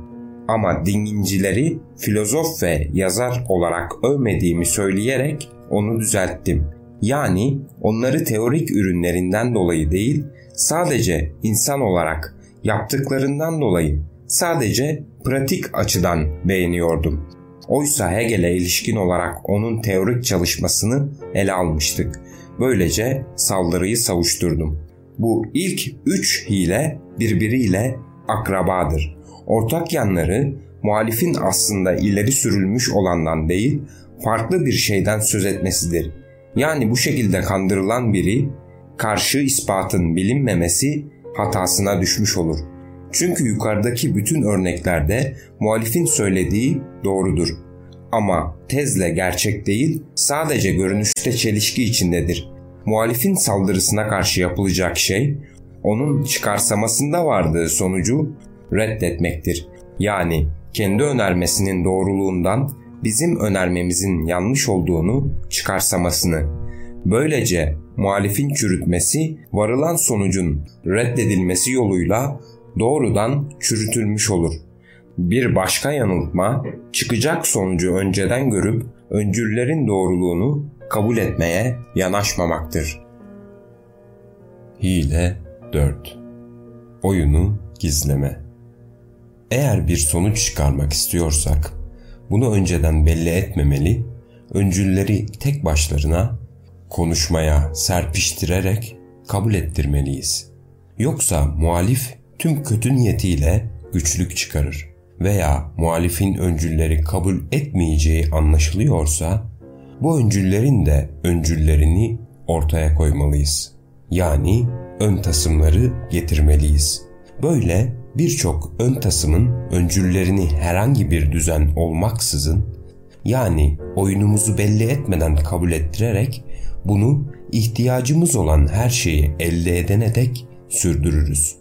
Ama dingincileri filozof ve yazar olarak övmediğimi söyleyerek onu düzelttim. Yani onları teorik ürünlerinden dolayı değil, sadece insan olarak yaptıklarından dolayı sadece pratik açıdan beğeniyordum. Oysa Hegel'e ilişkin olarak onun teorik çalışmasını ele almıştık. Böylece saldırıyı savuşturdum. Bu ilk üç hile birbiriyle akrabadır. Ortak yanları muhalifin aslında ileri sürülmüş olandan değil, farklı bir şeyden söz etmesidir. Yani bu şekilde kandırılan biri karşı ispatın bilinmemesi hatasına düşmüş olur. Çünkü yukarıdaki bütün örneklerde muhalifin söylediği doğrudur. Ama tezle gerçek değil, sadece görünüşte çelişki içindedir. Muhalifin saldırısına karşı yapılacak şey, onun çıkarsamasında vardığı sonucu reddetmektir. Yani kendi önermesinin doğruluğundan bizim önermemizin yanlış olduğunu çıkarsamasını. Böylece muhalifin çürütmesi varılan sonucun reddedilmesi yoluyla doğrudan çürütülmüş olur. Bir başka yanıltma çıkacak sonucu önceden görüp öncüllerin doğruluğunu kabul etmeye yanaşmamaktır. Hile 4 Oyunu gizleme Eğer bir sonuç çıkarmak istiyorsak bunu önceden belli etmemeli, öncülleri tek başlarına konuşmaya serpiştirerek kabul ettirmeliyiz. Yoksa muhalif tüm kötü niyetiyle güçlük çıkarır veya muhalifin öncülleri kabul etmeyeceği anlaşılıyorsa bu öncüllerin de öncüllerini ortaya koymalıyız. Yani ön tasımları getirmeliyiz. Böyle birçok ön tasımın öncüllerini herhangi bir düzen olmaksızın yani oyunumuzu belli etmeden kabul ettirerek bunu ihtiyacımız olan her şeyi elde edene dek sürdürürüz.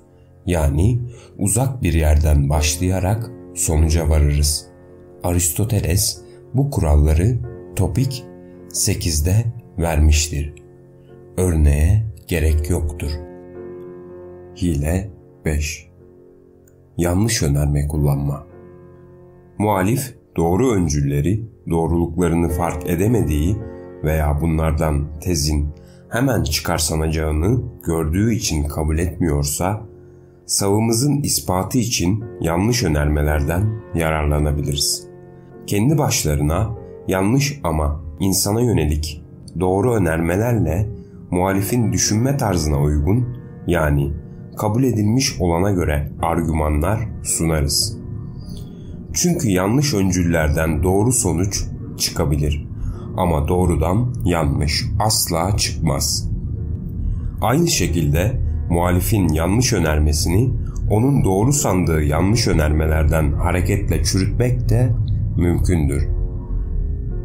Yani uzak bir yerden başlayarak sonuca varırız. Aristoteles bu kuralları topik 8'de vermiştir. Örneğe gerek yoktur. Hile 5 Yanlış önerme kullanma Muhalif doğru öncülleri doğruluklarını fark edemediği veya bunlardan tezin hemen çıkarsanacağını gördüğü için kabul etmiyorsa savımızın ispatı için yanlış önermelerden yararlanabiliriz. Kendi başlarına yanlış ama insana yönelik doğru önermelerle muhalifin düşünme tarzına uygun yani kabul edilmiş olana göre argümanlar sunarız. Çünkü yanlış öncüllerden doğru sonuç çıkabilir ama doğrudan yanlış asla çıkmaz. Aynı şekilde muhalifin yanlış önermesini onun doğru sandığı yanlış önermelerden hareketle çürütmek de mümkündür.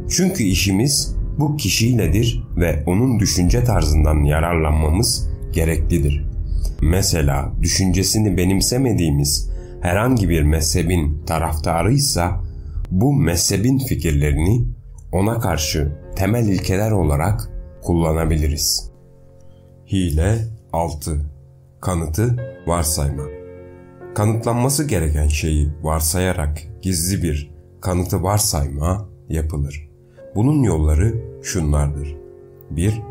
Çünkü işimiz bu kişiyledir ve onun düşünce tarzından yararlanmamız gereklidir. Mesela düşüncesini benimsemediğimiz herhangi bir mezhebin taraftarıysa bu mezhebin fikirlerini ona karşı temel ilkeler olarak kullanabiliriz. Hile 6 Kanıtı varsayma. Kanıtlanması gereken şeyi varsayarak gizli bir kanıtı varsayma yapılır. Bunun yolları şunlardır. 1.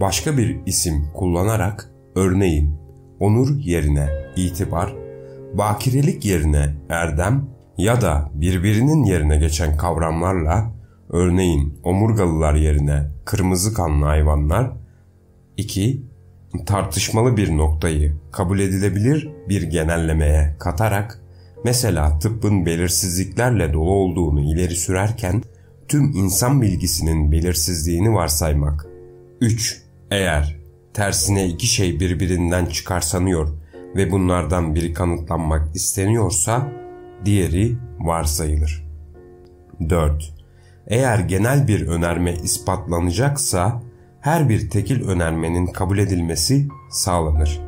Başka bir isim kullanarak örneğin onur yerine itibar, bakirelik yerine erdem ya da birbirinin yerine geçen kavramlarla örneğin omurgalılar yerine kırmızı kanlı hayvanlar 2 tartışmalı bir noktayı kabul edilebilir bir genellemeye katarak mesela tıbbın belirsizliklerle dolu olduğunu ileri sürerken tüm insan bilgisinin belirsizliğini varsaymak. 3. Eğer tersine iki şey birbirinden çıkarsanıyor ve bunlardan biri kanıtlanmak isteniyorsa diğeri varsayılır. 4. Eğer genel bir önerme ispatlanacaksa her bir tekil önermenin kabul edilmesi sağlanır.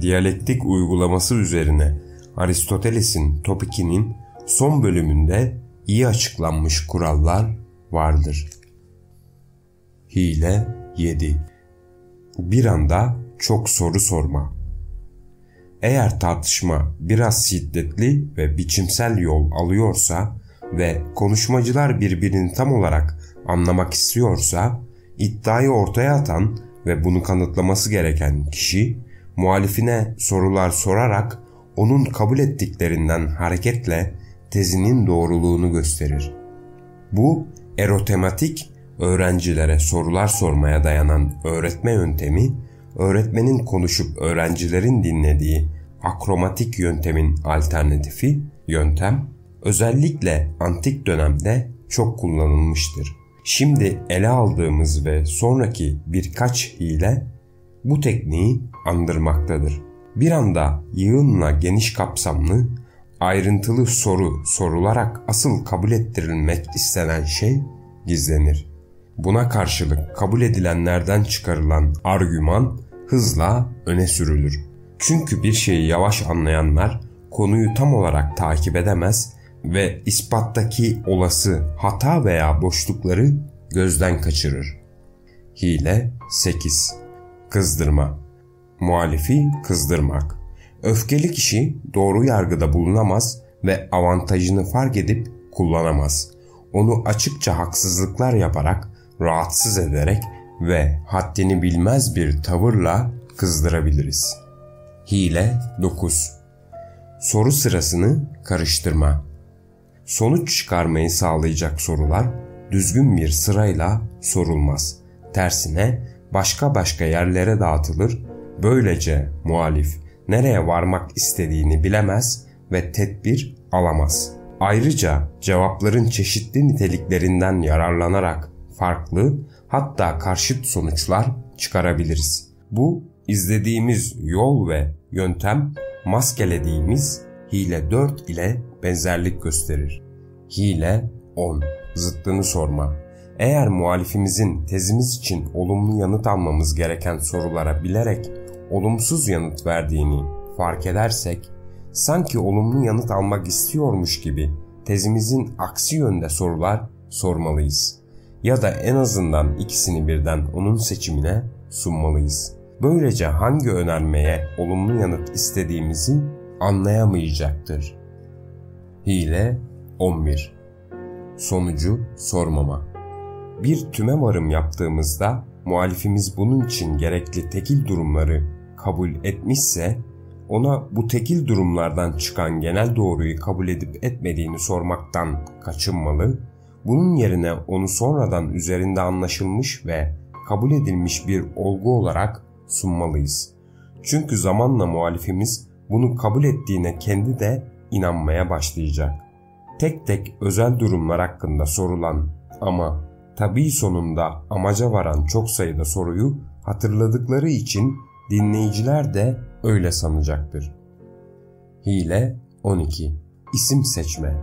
Diyalektik uygulaması üzerine Aristoteles'in Topikinin son bölümünde iyi açıklanmış kurallar vardır. Hile 7 Bir anda çok soru sorma. Eğer tartışma biraz şiddetli ve biçimsel yol alıyorsa ve konuşmacılar birbirini tam olarak anlamak istiyorsa iddiayı ortaya atan ve bunu kanıtlaması gereken kişi muhalifine sorular sorarak onun kabul ettiklerinden hareketle tezinin doğruluğunu gösterir. Bu erotematik öğrencilere sorular sormaya dayanan öğretme yöntemi, öğretmenin konuşup öğrencilerin dinlediği akromatik yöntemin alternatifi yöntem özellikle antik dönemde çok kullanılmıştır. Şimdi ele aldığımız ve sonraki birkaç hile bu tekniği andırmaktadır. Bir anda yığınla geniş kapsamlı, ayrıntılı soru sorularak asıl kabul ettirilmek istenen şey gizlenir. Buna karşılık kabul edilenlerden çıkarılan argüman hızla öne sürülür. Çünkü bir şeyi yavaş anlayanlar konuyu tam olarak takip edemez ve ispattaki olası hata veya boşlukları gözden kaçırır. Hile 8. Kızdırma Muhalifi kızdırmak Öfkeli kişi doğru yargıda bulunamaz ve avantajını fark edip kullanamaz. Onu açıkça haksızlıklar yaparak, rahatsız ederek ve haddini bilmez bir tavırla kızdırabiliriz. Hile 9 Soru sırasını karıştırma sonuç çıkarmayı sağlayacak sorular düzgün bir sırayla sorulmaz. Tersine başka başka yerlere dağıtılır. Böylece muhalif nereye varmak istediğini bilemez ve tedbir alamaz. Ayrıca cevapların çeşitli niteliklerinden yararlanarak farklı hatta karşıt sonuçlar çıkarabiliriz. Bu izlediğimiz yol ve yöntem maskelediğimiz hile 4 ile benzerlik gösterir. Hile 10. Zıttını sorma. Eğer muhalifimizin tezimiz için olumlu yanıt almamız gereken sorulara bilerek olumsuz yanıt verdiğini fark edersek, sanki olumlu yanıt almak istiyormuş gibi tezimizin aksi yönde sorular sormalıyız. Ya da en azından ikisini birden onun seçimine sunmalıyız. Böylece hangi önermeye olumlu yanıt istediğimizi anlayamayacaktır. Hile 11 Sonucu sormama Bir tüme varım yaptığımızda muhalifimiz bunun için gerekli tekil durumları kabul etmişse ona bu tekil durumlardan çıkan genel doğruyu kabul edip etmediğini sormaktan kaçınmalı, bunun yerine onu sonradan üzerinde anlaşılmış ve kabul edilmiş bir olgu olarak sunmalıyız. Çünkü zamanla muhalifimiz bunu kabul ettiğine kendi de inanmaya başlayacak. Tek tek özel durumlar hakkında sorulan ama tabii sonunda amaca varan çok sayıda soruyu hatırladıkları için dinleyiciler de öyle sanacaktır. Hile 12 İsim seçme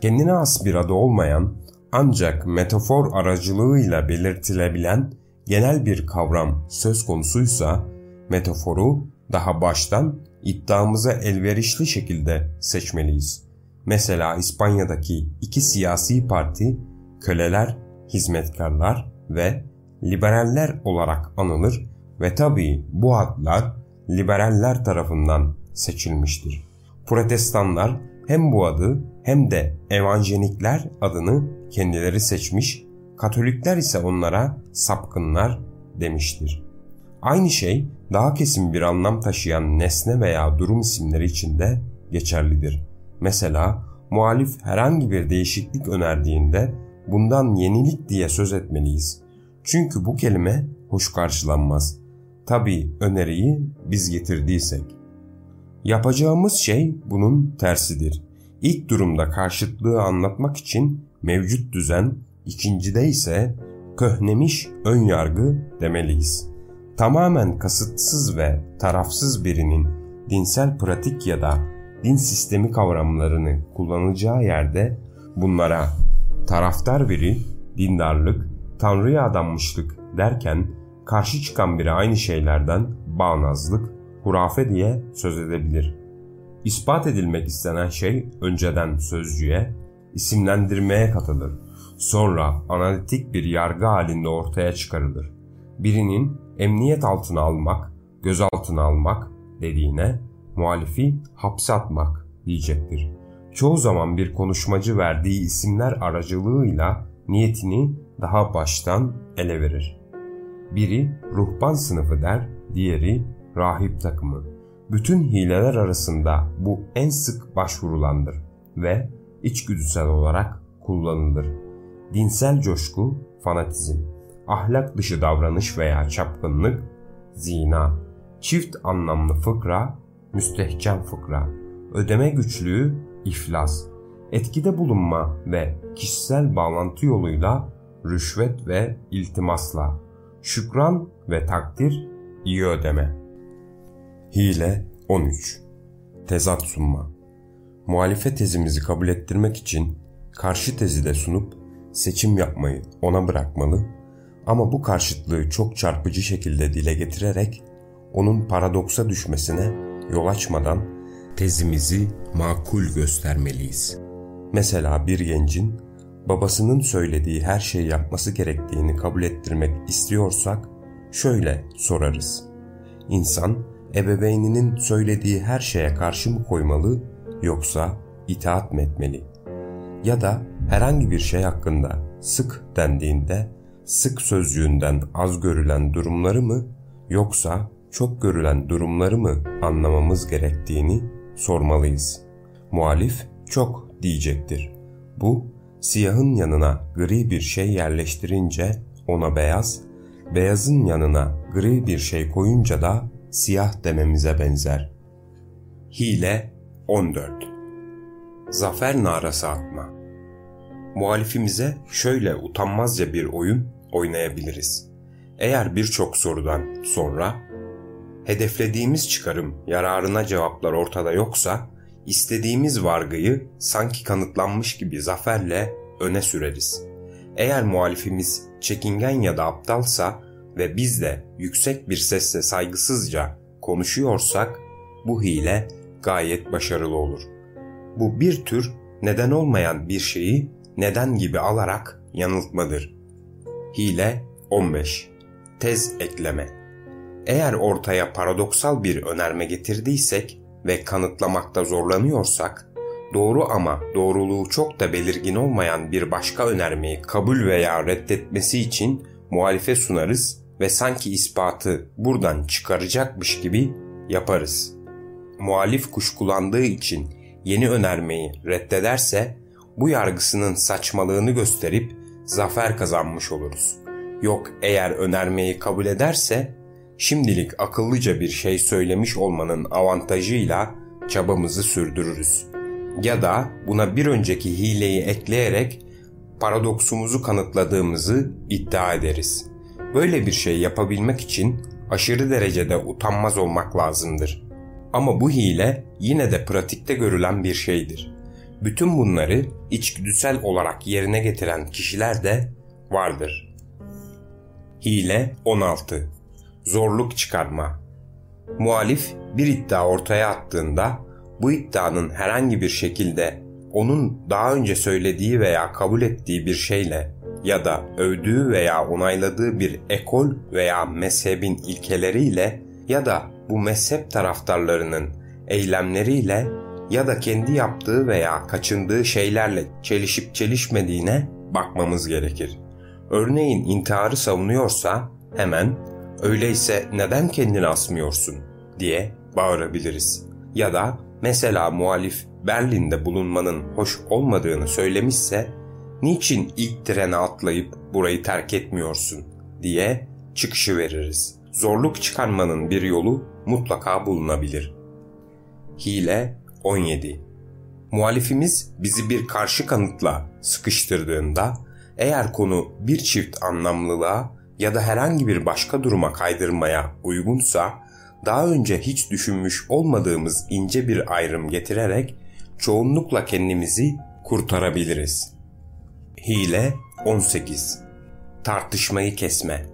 Kendine has bir adı olmayan ancak metafor aracılığıyla belirtilebilen genel bir kavram söz konusuysa metaforu daha baştan iddiamıza elverişli şekilde seçmeliyiz. Mesela İspanya'daki iki siyasi parti köleler, hizmetkarlar ve liberaller olarak anılır ve tabii bu adlar liberaller tarafından seçilmiştir. Protestanlar hem bu adı hem de evangelikler adını kendileri seçmiş, Katolikler ise onlara sapkınlar demiştir. Aynı şey daha kesin bir anlam taşıyan nesne veya durum isimleri için de geçerlidir. Mesela muhalif herhangi bir değişiklik önerdiğinde bundan yenilik diye söz etmeliyiz. Çünkü bu kelime hoş karşılanmaz. Tabi öneriyi biz getirdiysek. Yapacağımız şey bunun tersidir. İlk durumda karşıtlığı anlatmak için mevcut düzen, ikincide ise köhnemiş ön yargı demeliyiz.'' Tamamen kasıtsız ve tarafsız birinin dinsel pratik ya da din sistemi kavramlarını kullanacağı yerde bunlara taraftar biri, dindarlık, tanrıya adanmışlık derken karşı çıkan biri aynı şeylerden bağnazlık, hurafe diye söz edebilir. İspat edilmek istenen şey önceden sözcüğe, isimlendirmeye katılır. Sonra analitik bir yargı halinde ortaya çıkarılır. Birinin emniyet altına almak, gözaltına almak dediğine muhalifi hapse atmak diyecektir. Çoğu zaman bir konuşmacı verdiği isimler aracılığıyla niyetini daha baştan ele verir. Biri ruhban sınıfı der, diğeri rahip takımı. Bütün hileler arasında bu en sık başvurulandır ve içgüdüsel olarak kullanılır. Dinsel coşku, fanatizm, ahlak dışı davranış veya çapkınlık, zina, çift anlamlı fıkra, müstehcen fıkra, ödeme güçlüğü, iflas, etkide bulunma ve kişisel bağlantı yoluyla rüşvet ve iltimasla, şükran ve takdir, iyi ödeme. Hile 13 Tezat sunma Muhalife tezimizi kabul ettirmek için karşı tezi de sunup seçim yapmayı ona bırakmalı ama bu karşıtlığı çok çarpıcı şekilde dile getirerek onun paradoksa düşmesine yol açmadan tezimizi makul göstermeliyiz. Mesela bir gencin babasının söylediği her şeyi yapması gerektiğini kabul ettirmek istiyorsak şöyle sorarız. İnsan ebeveyninin söylediği her şeye karşı mı koymalı yoksa itaat mı etmeli? Ya da herhangi bir şey hakkında sık dendiğinde sık sözcüğünden az görülen durumları mı yoksa çok görülen durumları mı anlamamız gerektiğini sormalıyız. Muhalif çok diyecektir. Bu siyahın yanına gri bir şey yerleştirince ona beyaz, beyazın yanına gri bir şey koyunca da siyah dememize benzer. Hile 14 Zafer narası atma Muhalifimize şöyle utanmazca bir oyun oynayabiliriz. Eğer birçok sorudan sonra hedeflediğimiz çıkarım yararına cevaplar ortada yoksa istediğimiz vargıyı sanki kanıtlanmış gibi zaferle öne süreriz. Eğer muhalifimiz çekingen ya da aptalsa ve biz de yüksek bir sesle saygısızca konuşuyorsak bu hile gayet başarılı olur. Bu bir tür neden olmayan bir şeyi neden gibi alarak yanıltmadır. Hile 15. Tez ekleme. Eğer ortaya paradoksal bir önerme getirdiysek ve kanıtlamakta zorlanıyorsak, doğru ama doğruluğu çok da belirgin olmayan bir başka önermeyi kabul veya reddetmesi için muhalife sunarız ve sanki ispatı buradan çıkaracakmış gibi yaparız. Muhalif kuşkulandığı için yeni önermeyi reddederse bu yargısının saçmalığını gösterip zafer kazanmış oluruz. Yok eğer önermeyi kabul ederse şimdilik akıllıca bir şey söylemiş olmanın avantajıyla çabamızı sürdürürüz. Ya da buna bir önceki hileyi ekleyerek paradoksumuzu kanıtladığımızı iddia ederiz. Böyle bir şey yapabilmek için aşırı derecede utanmaz olmak lazımdır. Ama bu hile yine de pratikte görülen bir şeydir. Bütün bunları içgüdüsel olarak yerine getiren kişiler de vardır. Hile 16 Zorluk çıkarma Muhalif bir iddia ortaya attığında bu iddianın herhangi bir şekilde onun daha önce söylediği veya kabul ettiği bir şeyle ya da övdüğü veya onayladığı bir ekol veya mezhebin ilkeleriyle ya da bu mezhep taraftarlarının eylemleriyle ya da kendi yaptığı veya kaçındığı şeylerle çelişip çelişmediğine bakmamız gerekir. Örneğin intiharı savunuyorsa hemen öyleyse neden kendini asmıyorsun diye bağırabiliriz. Ya da mesela muhalif Berlin'de bulunmanın hoş olmadığını söylemişse niçin ilk trene atlayıp burayı terk etmiyorsun diye çıkışı veririz. Zorluk çıkarmanın bir yolu mutlaka bulunabilir. Hile 17 Muhalifimiz bizi bir karşı kanıtla sıkıştırdığında eğer konu bir çift anlamlılığa ya da herhangi bir başka duruma kaydırmaya uygunsa daha önce hiç düşünmüş olmadığımız ince bir ayrım getirerek çoğunlukla kendimizi kurtarabiliriz. Hile 18 Tartışmayı kesme.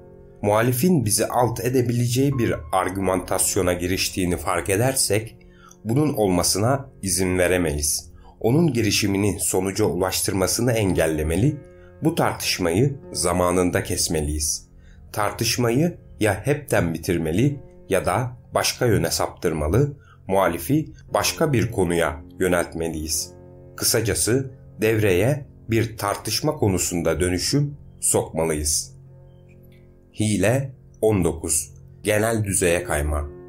Muhalifin bizi alt edebileceği bir argümantasyona giriştiğini fark edersek bunun olmasına izin veremeyiz. Onun girişimini sonuca ulaştırmasını engellemeli, bu tartışmayı zamanında kesmeliyiz. Tartışmayı ya hepten bitirmeli ya da başka yöne saptırmalı, muhalifi başka bir konuya yöneltmeliyiz. Kısacası devreye bir tartışma konusunda dönüşüm sokmalıyız. Hile 19. Genel düzeye kayma.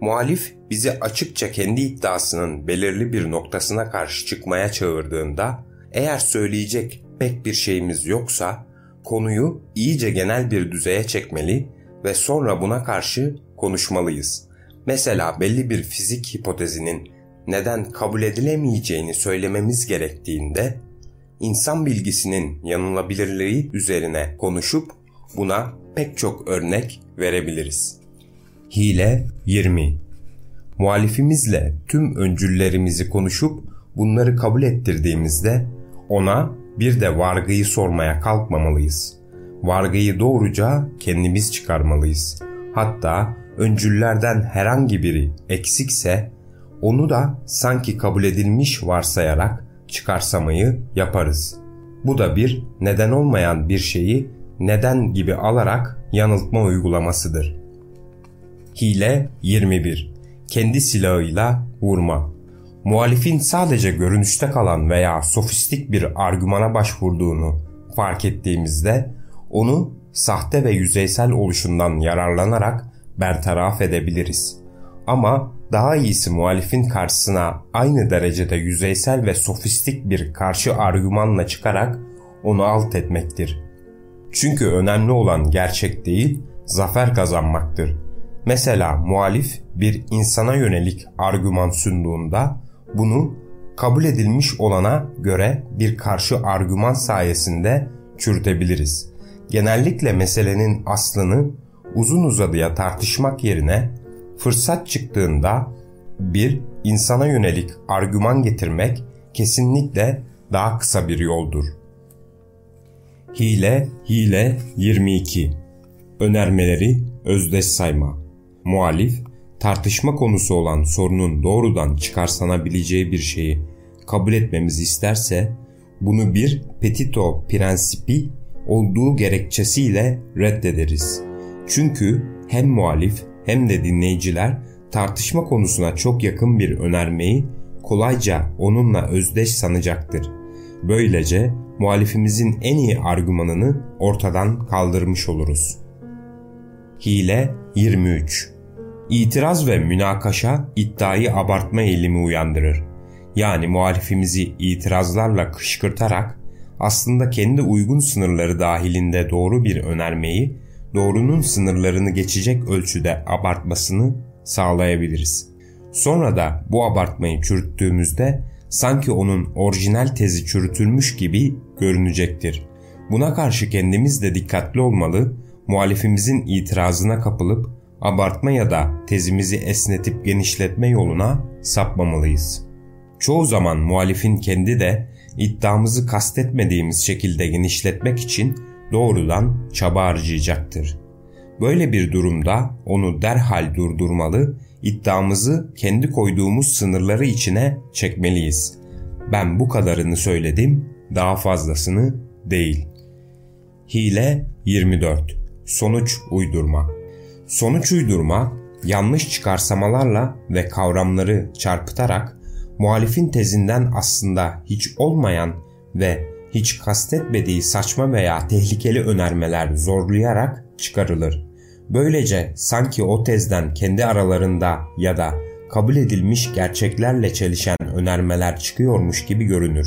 Muhalif bizi açıkça kendi iddiasının belirli bir noktasına karşı çıkmaya çağırdığında eğer söyleyecek pek bir şeyimiz yoksa konuyu iyice genel bir düzeye çekmeli ve sonra buna karşı konuşmalıyız. Mesela belli bir fizik hipotezinin neden kabul edilemeyeceğini söylememiz gerektiğinde insan bilgisinin yanılabilirliği üzerine konuşup buna pek çok örnek verebiliriz. Hile 20 Muhalifimizle tüm öncüllerimizi konuşup bunları kabul ettirdiğimizde ona bir de vargıyı sormaya kalkmamalıyız. Vargıyı doğruca kendimiz çıkarmalıyız. Hatta öncüllerden herhangi biri eksikse onu da sanki kabul edilmiş varsayarak çıkarsamayı yaparız. Bu da bir neden olmayan bir şeyi neden gibi alarak yanıltma uygulamasıdır. Hile 21. Kendi silahıyla vurma. Muhalifin sadece görünüşte kalan veya sofistik bir argümana başvurduğunu fark ettiğimizde onu sahte ve yüzeysel oluşundan yararlanarak bertaraf edebiliriz. Ama daha iyisi muhalifin karşısına aynı derecede yüzeysel ve sofistik bir karşı argümanla çıkarak onu alt etmektir. Çünkü önemli olan gerçek değil, zafer kazanmaktır. Mesela muhalif bir insana yönelik argüman sunduğunda bunu kabul edilmiş olana göre bir karşı argüman sayesinde çürütebiliriz. Genellikle meselenin aslını uzun uzadıya tartışmak yerine fırsat çıktığında bir insana yönelik argüman getirmek kesinlikle daha kısa bir yoldur. Hile, hile 22 Önermeleri özdeş sayma Muhalif, tartışma konusu olan sorunun doğrudan çıkarsanabileceği bir şeyi kabul etmemizi isterse bunu bir petito prensipi olduğu gerekçesiyle reddederiz. Çünkü hem muhalif hem de dinleyiciler tartışma konusuna çok yakın bir önermeyi kolayca onunla özdeş sanacaktır. Böylece muhalifimizin en iyi argümanını ortadan kaldırmış oluruz. Hile 23 İtiraz ve münakaşa iddiayı abartma eğilimi uyandırır. Yani muhalifimizi itirazlarla kışkırtarak aslında kendi uygun sınırları dahilinde doğru bir önermeyi doğrunun sınırlarını geçecek ölçüde abartmasını sağlayabiliriz. Sonra da bu abartmayı çürüttüğümüzde sanki onun orijinal tezi çürütülmüş gibi görünecektir. Buna karşı kendimiz de dikkatli olmalı, muhalifimizin itirazına kapılıp abartma ya da tezimizi esnetip genişletme yoluna sapmamalıyız. Çoğu zaman muhalifin kendi de iddiamızı kastetmediğimiz şekilde genişletmek için doğrudan çaba harcayacaktır. Böyle bir durumda onu derhal durdurmalı, iddiamızı kendi koyduğumuz sınırları içine çekmeliyiz. Ben bu kadarını söyledim, daha fazlasını değil. Hile 24. Sonuç uydurma. Sonuç uydurma, yanlış çıkarsamalarla ve kavramları çarpıtarak muhalifin tezinden aslında hiç olmayan ve hiç kastetmediği saçma veya tehlikeli önermeler zorlayarak çıkarılır. Böylece sanki o tezden kendi aralarında ya da kabul edilmiş gerçeklerle çelişen önermeler çıkıyormuş gibi görünür.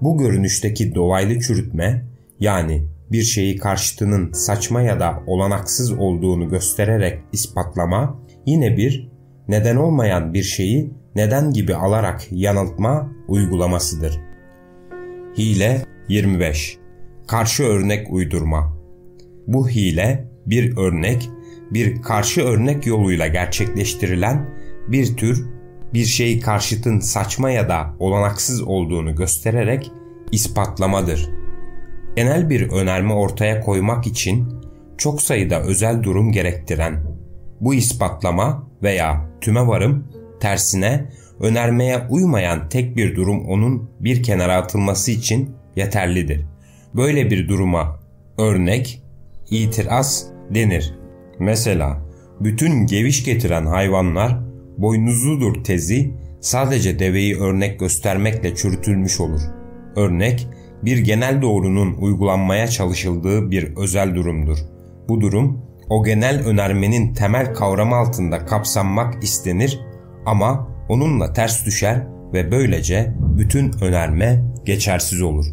Bu görünüşteki dolaylı çürütme yani bir şeyi karşıtının saçma ya da olanaksız olduğunu göstererek ispatlama yine bir neden olmayan bir şeyi neden gibi alarak yanıltma uygulamasıdır. Hile 25. Karşı örnek uydurma. Bu hile bir örnek bir karşı örnek yoluyla gerçekleştirilen bir tür bir şeyi karşıtın saçma ya da olanaksız olduğunu göstererek ispatlamadır. Genel bir önerme ortaya koymak için çok sayıda özel durum gerektiren bu ispatlama veya tüme varım tersine önermeye uymayan tek bir durum onun bir kenara atılması için yeterlidir. Böyle bir duruma örnek, itiraz denir. Mesela bütün geviş getiren hayvanlar boynuzludur tezi sadece deveyi örnek göstermekle çürütülmüş olur. Örnek bir genel doğrunun uygulanmaya çalışıldığı bir özel durumdur. Bu durum o genel önermenin temel kavramı altında kapsanmak istenir ama onunla ters düşer ve böylece bütün önerme geçersiz olur.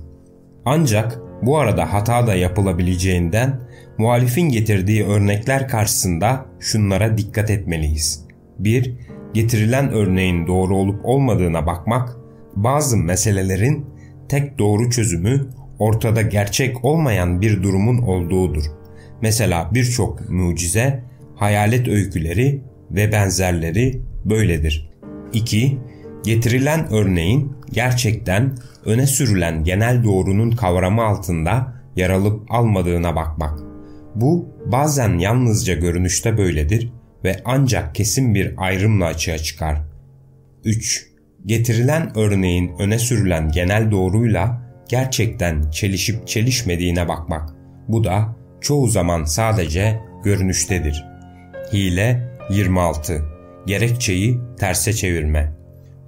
Ancak bu arada hata da yapılabileceğinden muhalifin getirdiği örnekler karşısında şunlara dikkat etmeliyiz. 1. Getirilen örneğin doğru olup olmadığına bakmak, bazı meselelerin tek doğru çözümü ortada gerçek olmayan bir durumun olduğudur. Mesela birçok mucize, hayalet öyküleri ve benzerleri böyledir. 2. Getirilen örneğin gerçekten öne sürülen genel doğrunun kavramı altında yer alıp almadığına bakmak. Bu bazen yalnızca görünüşte böyledir ve ancak kesin bir ayrımla açığa çıkar. 3. Getirilen örneğin öne sürülen genel doğruyla gerçekten çelişip çelişmediğine bakmak. Bu da çoğu zaman sadece görünüştedir. Hile 26. Gerekçeyi terse çevirme.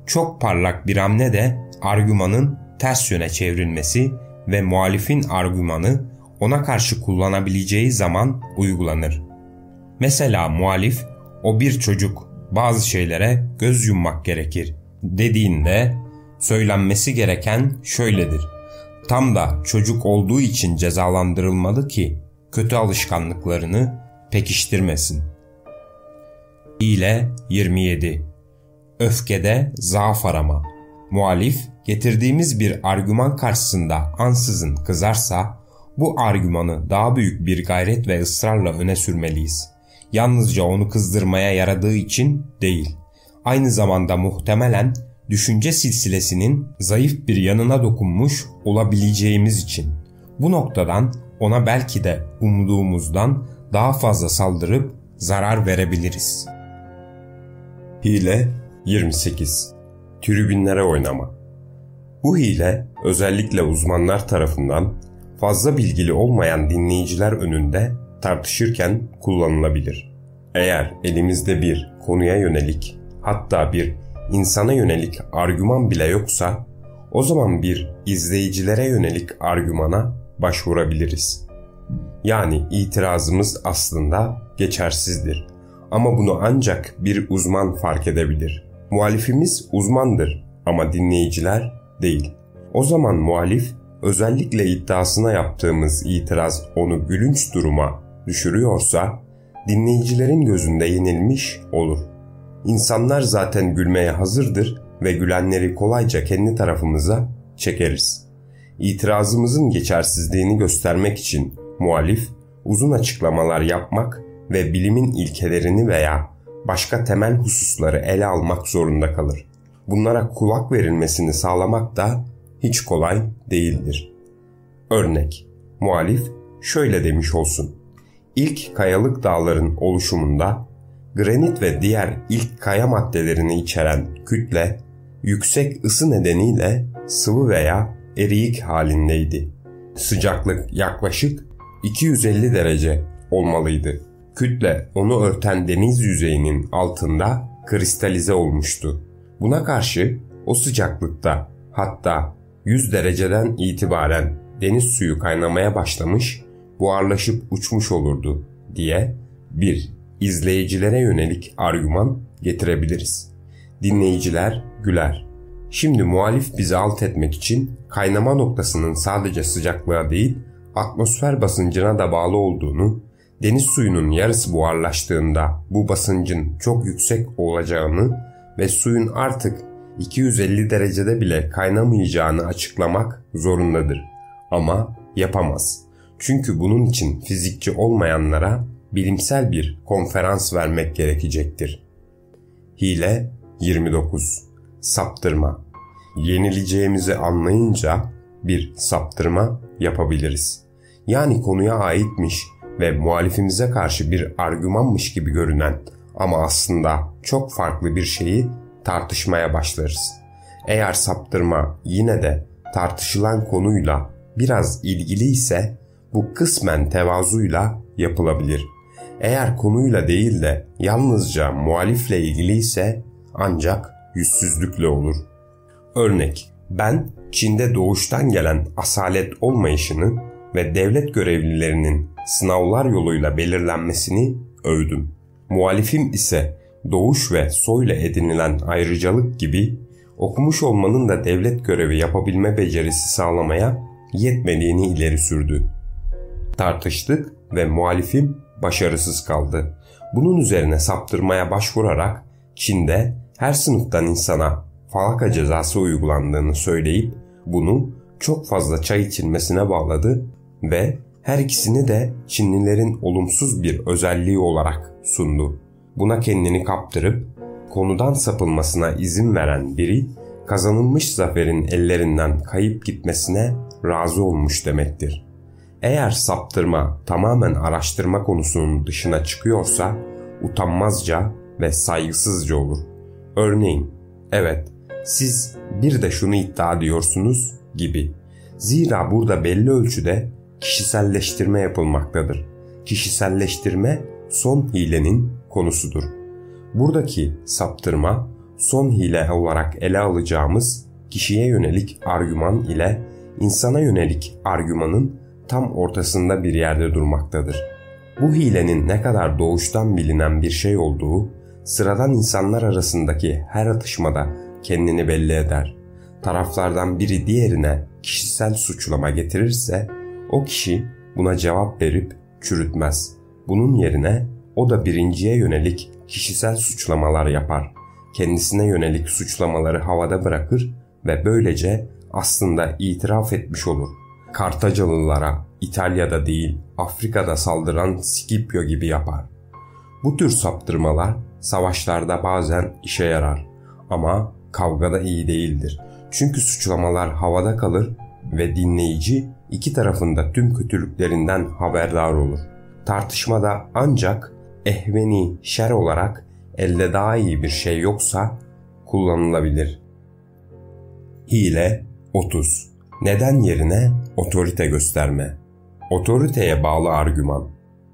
Çok parlak bir hamle de argümanın ters yöne çevrilmesi ve muhalifin argümanı ona karşı kullanabileceği zaman uygulanır. Mesela muhalif o bir çocuk bazı şeylere göz yummak gerekir dediğinde söylenmesi gereken şöyledir. Tam da çocuk olduğu için cezalandırılmalı ki kötü alışkanlıklarını pekiştirmesin. İle 27 Öfkede zaaf arama Muhalif getirdiğimiz bir argüman karşısında ansızın kızarsa bu argümanı daha büyük bir gayret ve ısrarla öne sürmeliyiz. Yalnızca onu kızdırmaya yaradığı için değil. Aynı zamanda muhtemelen düşünce silsilesinin zayıf bir yanına dokunmuş olabileceğimiz için. Bu noktadan ona belki de umduğumuzdan daha fazla saldırıp zarar verebiliriz. Hile 28 Tribünlere oynama Bu hile özellikle uzmanlar tarafından fazla bilgili olmayan dinleyiciler önünde tartışırken kullanılabilir. Eğer elimizde bir konuya yönelik hatta bir insana yönelik argüman bile yoksa o zaman bir izleyicilere yönelik argümana başvurabiliriz. Yani itirazımız aslında geçersizdir. Ama bunu ancak bir uzman fark edebilir. Muhalifimiz uzmandır ama dinleyiciler değil. O zaman muhalif özellikle iddiasına yaptığımız itiraz onu gülünç duruma düşürüyorsa dinleyicilerin gözünde yenilmiş olur. İnsanlar zaten gülmeye hazırdır ve gülenleri kolayca kendi tarafımıza çekeriz. İtirazımızın geçersizliğini göstermek için muhalif uzun açıklamalar yapmak ve bilimin ilkelerini veya başka temel hususları ele almak zorunda kalır. Bunlara kulak verilmesini sağlamak da hiç kolay değildir. Örnek, muhalif şöyle demiş olsun. İlk kayalık dağların oluşumunda granit ve diğer ilk kaya maddelerini içeren kütle yüksek ısı nedeniyle sıvı veya eriyik halindeydi. Sıcaklık yaklaşık 250 derece olmalıydı. Kütle onu örten deniz yüzeyinin altında kristalize olmuştu. Buna karşı o sıcaklıkta hatta 100 dereceden itibaren deniz suyu kaynamaya başlamış, buharlaşıp uçmuş olurdu diye bir izleyicilere yönelik argüman getirebiliriz. Dinleyiciler güler. Şimdi muhalif bizi alt etmek için kaynama noktasının sadece sıcaklığa değil atmosfer basıncına da bağlı olduğunu, deniz suyunun yarısı buharlaştığında bu basıncın çok yüksek olacağını ve suyun artık 250 derecede bile kaynamayacağını açıklamak zorundadır. Ama yapamaz. Çünkü bunun için fizikçi olmayanlara bilimsel bir konferans vermek gerekecektir. Hile 29. Saptırma Yenileceğimizi anlayınca bir saptırma yapabiliriz. Yani konuya aitmiş ve muhalifimize karşı bir argümanmış gibi görünen ama aslında çok farklı bir şeyi tartışmaya başlarız. Eğer saptırma yine de tartışılan konuyla biraz ilgili ise bu kısmen tevazuyla yapılabilir. Eğer konuyla değil de yalnızca muhalifle ilgili ise ancak yüzsüzlükle olur. Örnek, ben Çin'de doğuştan gelen asalet olmayışını ve devlet görevlilerinin sınavlar yoluyla belirlenmesini övdüm. Muhalifim ise doğuş ve soyla edinilen ayrıcalık gibi okumuş olmanın da devlet görevi yapabilme becerisi sağlamaya yetmediğini ileri sürdü. Tartıştık ve muhalifim başarısız kaldı. Bunun üzerine saptırmaya başvurarak Çin'de her sınıftan insana falaka cezası uygulandığını söyleyip bunu çok fazla çay içilmesine bağladı ve her ikisini de Çinlilerin olumsuz bir özelliği olarak sundu. Buna kendini kaptırıp konudan sapılmasına izin veren biri kazanılmış zaferin ellerinden kayıp gitmesine razı olmuş demektir. Eğer saptırma tamamen araştırma konusunun dışına çıkıyorsa utanmazca ve saygısızca olur. Örneğin, evet siz bir de şunu iddia ediyorsunuz gibi. Zira burada belli ölçüde kişiselleştirme yapılmaktadır. Kişiselleştirme son hilenin konusudur. Buradaki saptırma son hile olarak ele alacağımız kişiye yönelik argüman ile insana yönelik argümanın tam ortasında bir yerde durmaktadır. Bu hilenin ne kadar doğuştan bilinen bir şey olduğu, sıradan insanlar arasındaki her atışmada kendini belli eder. Taraflardan biri diğerine kişisel suçlama getirirse, o kişi buna cevap verip çürütmez. Bunun yerine o da birinciye yönelik kişisel suçlamalar yapar. Kendisine yönelik suçlamaları havada bırakır ve böylece aslında itiraf etmiş olur. Kartacalılara İtalya'da değil Afrika'da saldıran Scipio gibi yapar. Bu tür saptırmalar savaşlarda bazen işe yarar ama kavgada iyi değildir. Çünkü suçlamalar havada kalır ve dinleyici iki tarafında tüm kötülüklerinden haberdar olur. Tartışmada ancak ehveni şer olarak elde daha iyi bir şey yoksa kullanılabilir. Hile 30. Neden yerine otorite gösterme. Otoriteye bağlı argüman.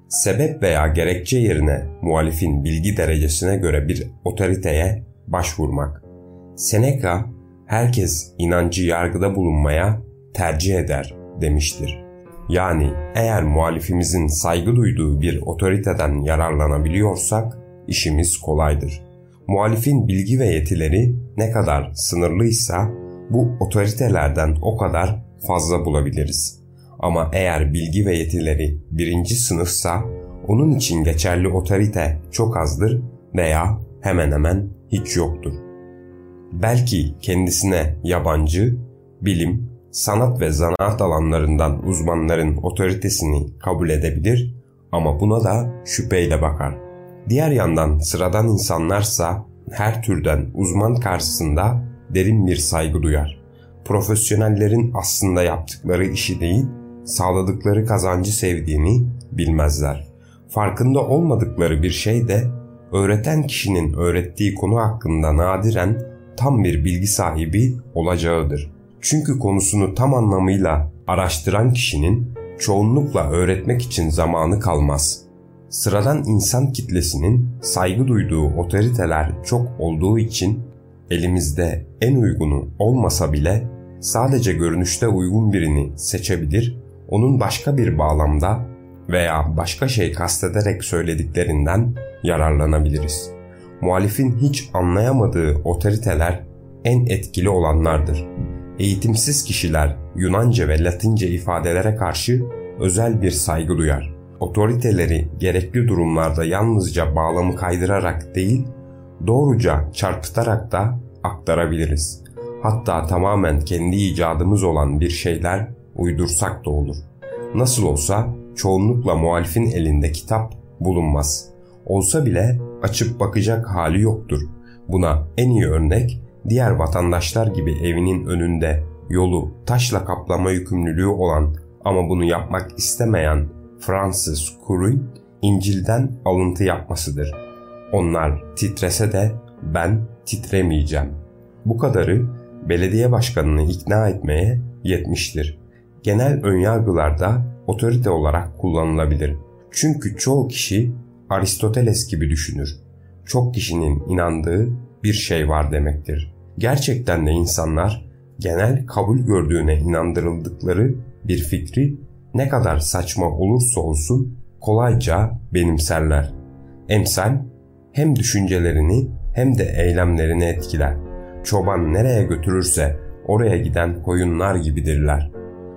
Sebep veya gerekçe yerine muhalifin bilgi derecesine göre bir otoriteye başvurmak. Seneca, herkes inancı yargıda bulunmaya tercih eder demiştir. Yani eğer muhalifimizin saygı duyduğu bir otoriteden yararlanabiliyorsak işimiz kolaydır. Muhalifin bilgi ve yetileri ne kadar sınırlıysa bu otoritelerden o kadar fazla bulabiliriz. Ama eğer bilgi ve yetileri birinci sınıfsa onun için geçerli otorite çok azdır veya hemen hemen hiç yoktur. Belki kendisine yabancı, bilim, sanat ve zanaat alanlarından uzmanların otoritesini kabul edebilir ama buna da şüpheyle bakar. Diğer yandan sıradan insanlarsa her türden uzman karşısında derin bir saygı duyar. Profesyonellerin aslında yaptıkları işi değil, sağladıkları kazancı sevdiğini bilmezler. Farkında olmadıkları bir şey de öğreten kişinin öğrettiği konu hakkında nadiren tam bir bilgi sahibi olacağıdır. Çünkü konusunu tam anlamıyla araştıran kişinin çoğunlukla öğretmek için zamanı kalmaz. Sıradan insan kitlesinin saygı duyduğu otoriteler çok olduğu için elimizde en uygunu olmasa bile sadece görünüşte uygun birini seçebilir, onun başka bir bağlamda veya başka şey kastederek söylediklerinden yararlanabiliriz. Muhalifin hiç anlayamadığı otoriteler en etkili olanlardır. Eğitimsiz kişiler Yunanca ve Latince ifadelere karşı özel bir saygı duyar. Otoriteleri gerekli durumlarda yalnızca bağlamı kaydırarak değil, doğruca çarpıtarak da aktarabiliriz. Hatta tamamen kendi icadımız olan bir şeyler uydursak da olur. Nasıl olsa çoğunlukla muhalifin elinde kitap bulunmaz. Olsa bile açıp bakacak hali yoktur. Buna en iyi örnek diğer vatandaşlar gibi evinin önünde yolu taşla kaplama yükümlülüğü olan ama bunu yapmak istemeyen Fransız Kurun İncil'den alıntı yapmasıdır. Onlar titrese de ben titremeyeceğim. Bu kadarı belediye başkanını ikna etmeye yetmiştir. Genel önyargılarda otorite olarak kullanılabilir. Çünkü çoğu kişi Aristoteles gibi düşünür. Çok kişinin inandığı bir şey var demektir. Gerçekten de insanlar genel kabul gördüğüne inandırıldıkları bir fikri ne kadar saçma olursa olsun kolayca benimserler. Emsal hem düşüncelerini hem de eylemlerini etkiler. Çoban nereye götürürse oraya giden koyunlar gibidirler.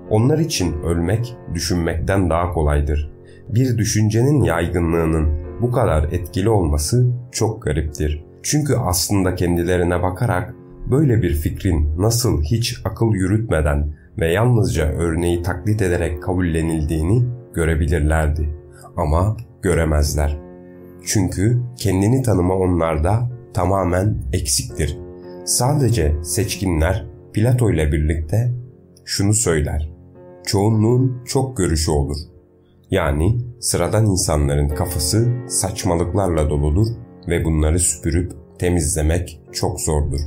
Onlar için ölmek düşünmekten daha kolaydır. Bir düşüncenin yaygınlığının bu kadar etkili olması çok gariptir. Çünkü aslında kendilerine bakarak böyle bir fikrin nasıl hiç akıl yürütmeden ve yalnızca örneği taklit ederek kabullenildiğini görebilirlerdi. Ama göremezler. Çünkü kendini tanıma onlarda tamamen eksiktir. Sadece seçkinler Plato ile birlikte şunu söyler. Çoğunluğun çok görüşü olur. Yani sıradan insanların kafası saçmalıklarla doludur ve bunları süpürüp temizlemek çok zordur.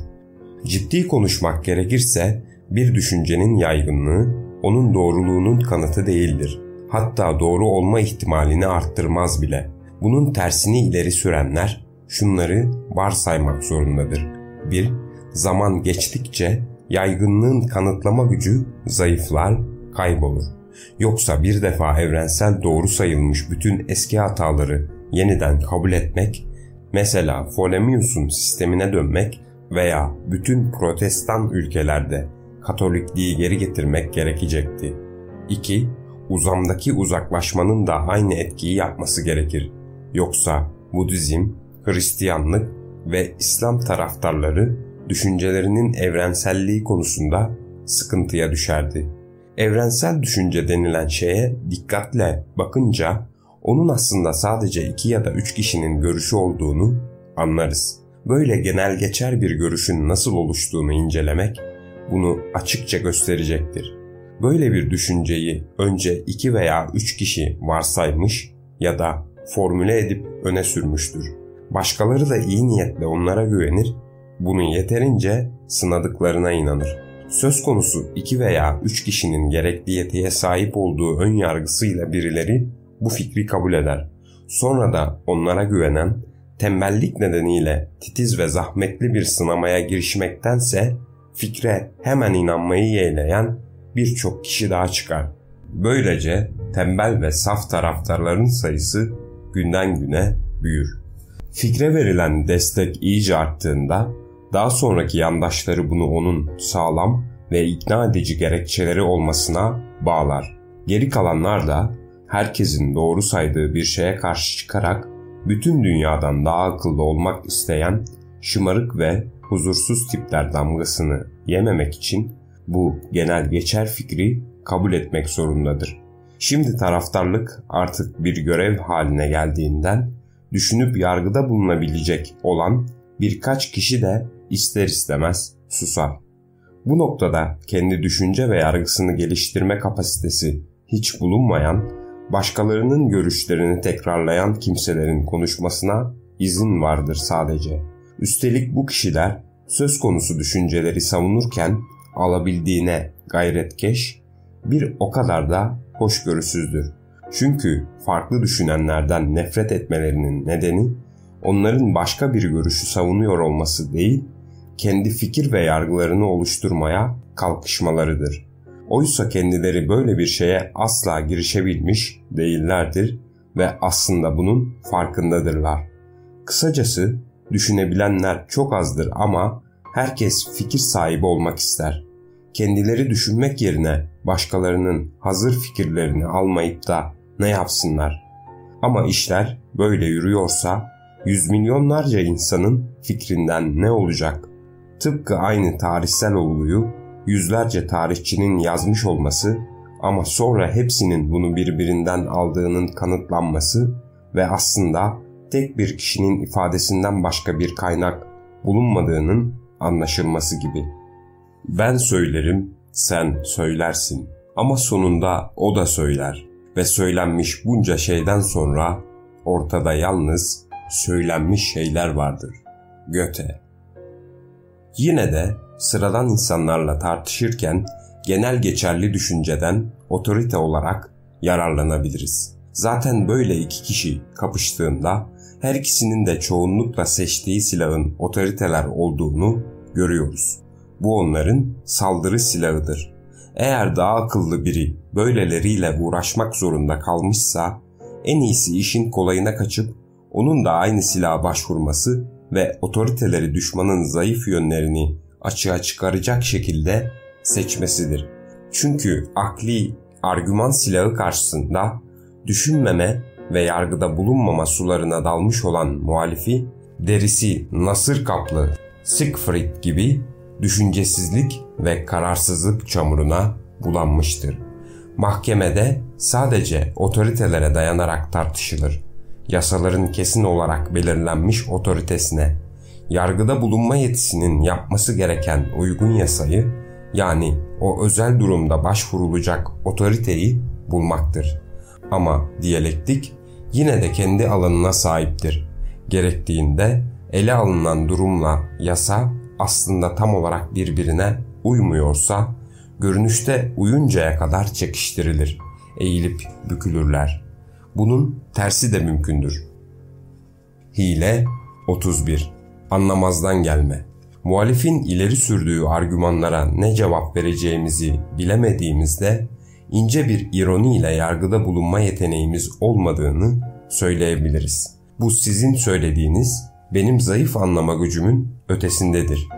Ciddi konuşmak gerekirse bir düşüncenin yaygınlığı onun doğruluğunun kanıtı değildir. Hatta doğru olma ihtimalini arttırmaz bile. Bunun tersini ileri sürenler şunları varsaymak zorundadır. 1. Zaman geçtikçe yaygınlığın kanıtlama gücü zayıflar, kaybolur. Yoksa bir defa evrensel doğru sayılmış bütün eski hataları yeniden kabul etmek, mesela Ptolemaios'un sistemine dönmek veya bütün protestan ülkelerde Katolikliği geri getirmek gerekecekti. 2. Uzamdaki uzaklaşmanın da aynı etkiyi yapması gerekir. Yoksa Budizm, Hristiyanlık ve İslam taraftarları düşüncelerinin evrenselliği konusunda sıkıntıya düşerdi. Evrensel düşünce denilen şeye dikkatle bakınca onun aslında sadece iki ya da üç kişinin görüşü olduğunu anlarız. Böyle genel geçer bir görüşün nasıl oluştuğunu incelemek bunu açıkça gösterecektir. Böyle bir düşünceyi önce iki veya üç kişi varsaymış ya da formüle edip öne sürmüştür. Başkaları da iyi niyetle onlara güvenir, bunu yeterince sınadıklarına inanır. Söz konusu iki veya üç kişinin gerekli yetiye sahip olduğu ön yargısıyla birileri bu fikri kabul eder. Sonra da onlara güvenen, tembellik nedeniyle titiz ve zahmetli bir sınamaya girişmektense fikre hemen inanmayı yeğleyen birçok kişi daha çıkar. Böylece tembel ve saf taraftarların sayısı günden güne büyür. Fikre verilen destek iyice arttığında daha sonraki yandaşları bunu onun sağlam ve ikna edici gerekçeleri olmasına bağlar. Geri kalanlar da herkesin doğru saydığı bir şeye karşı çıkarak bütün dünyadan daha akıllı olmak isteyen şımarık ve huzursuz tipler damgasını yememek için bu genel geçer fikri kabul etmek zorundadır. Şimdi taraftarlık artık bir görev haline geldiğinden düşünüp yargıda bulunabilecek olan birkaç kişi de ister istemez susar. Bu noktada kendi düşünce ve yargısını geliştirme kapasitesi hiç bulunmayan, başkalarının görüşlerini tekrarlayan kimselerin konuşmasına izin vardır sadece. Üstelik bu kişiler söz konusu düşünceleri savunurken alabildiğine gayretkeş, bir o kadar da hoşgörüsüzdür. Çünkü farklı düşünenlerden nefret etmelerinin nedeni onların başka bir görüşü savunuyor olması değil, kendi fikir ve yargılarını oluşturmaya kalkışmalarıdır. Oysa kendileri böyle bir şeye asla girişebilmiş değillerdir ve aslında bunun farkındadırlar. Kısacası düşünebilenler çok azdır ama herkes fikir sahibi olmak ister. Kendileri düşünmek yerine başkalarının hazır fikirlerini almayıp da ne yapsınlar? Ama işler böyle yürüyorsa yüz milyonlarca insanın fikrinden ne olacak? Tıpkı aynı tarihsel olguyu yüzlerce tarihçinin yazmış olması ama sonra hepsinin bunu birbirinden aldığının kanıtlanması ve aslında tek bir kişinin ifadesinden başka bir kaynak bulunmadığının anlaşılması gibi. Ben söylerim, sen söylersin ama sonunda o da söyler ve söylenmiş bunca şeyden sonra ortada yalnız söylenmiş şeyler vardır. Göte Yine de sıradan insanlarla tartışırken genel geçerli düşünceden otorite olarak yararlanabiliriz. Zaten böyle iki kişi kapıştığında her ikisinin de çoğunlukla seçtiği silahın otoriteler olduğunu görüyoruz. Bu onların saldırı silahıdır. Eğer daha akıllı biri böyleleriyle uğraşmak zorunda kalmışsa en iyisi işin kolayına kaçıp onun da aynı silaha başvurması ve otoriteleri düşmanın zayıf yönlerini açığa çıkaracak şekilde seçmesidir. Çünkü akli argüman silahı karşısında düşünmeme ve yargıda bulunmama sularına dalmış olan muhalifi derisi nasır kaplı Siegfried gibi düşüncesizlik ve kararsızlık çamuruna bulanmıştır. Mahkemede sadece otoritelere dayanarak tartışılır. Yasaların kesin olarak belirlenmiş otoritesine, yargıda bulunma yetisinin yapması gereken uygun yasayı yani o özel durumda başvurulacak otoriteyi bulmaktır. Ama diyalektik yine de kendi alanına sahiptir. Gerektiğinde ele alınan durumla yasa aslında tam olarak birbirine uymuyorsa görünüşte uyuncaya kadar çekiştirilir, eğilip bükülürler. Bunun tersi de mümkündür. Hile 31 Anlamazdan gelme Muhalifin ileri sürdüğü argümanlara ne cevap vereceğimizi bilemediğimizde ince bir ironiyle yargıda bulunma yeteneğimiz olmadığını söyleyebiliriz. Bu sizin söylediğiniz benim zayıf anlama gücümün ötesindedir.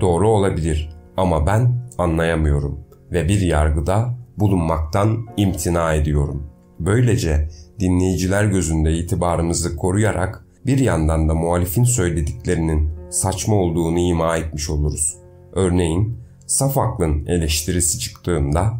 Doğru olabilir ama ben anlayamıyorum ve bir yargıda bulunmaktan imtina ediyorum. Böylece dinleyiciler gözünde itibarımızı koruyarak bir yandan da muhalifin söylediklerinin saçma olduğunu ima etmiş oluruz. Örneğin saf aklın eleştirisi çıktığında,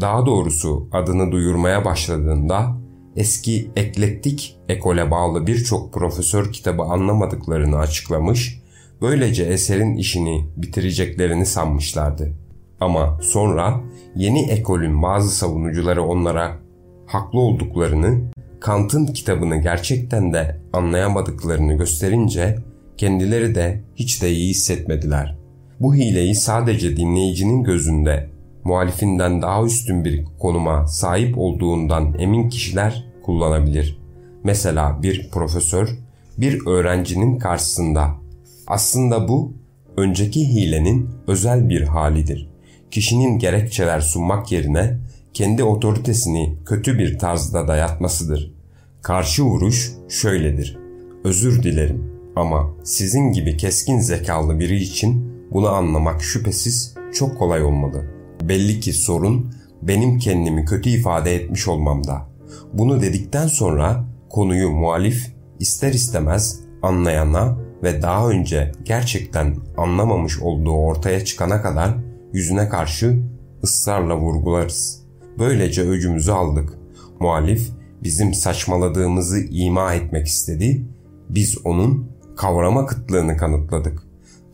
daha doğrusu adını duyurmaya başladığında eski eklektik ekole bağlı birçok profesör kitabı anlamadıklarını açıklamış, böylece eserin işini bitireceklerini sanmışlardı. Ama sonra yeni ekolün bazı savunucuları onlara haklı olduklarını, Kant'ın kitabını gerçekten de anlayamadıklarını gösterince kendileri de hiç de iyi hissetmediler. Bu hileyi sadece dinleyicinin gözünde muhalifinden daha üstün bir konuma sahip olduğundan emin kişiler kullanabilir. Mesela bir profesör bir öğrencinin karşısında. Aslında bu önceki hilenin özel bir halidir. Kişinin gerekçeler sunmak yerine kendi otoritesini kötü bir tarzda dayatmasıdır. Karşı vuruş şöyledir. Özür dilerim ama sizin gibi keskin zekalı biri için bunu anlamak şüphesiz çok kolay olmalı. Belli ki sorun benim kendimi kötü ifade etmiş olmamda. Bunu dedikten sonra konuyu muhalif ister istemez anlayana ve daha önce gerçekten anlamamış olduğu ortaya çıkana kadar yüzüne karşı ısrarla vurgularız. Böylece öcümüzü aldık. Muhalif bizim saçmaladığımızı ima etmek istedi. Biz onun kavrama kıtlığını kanıtladık.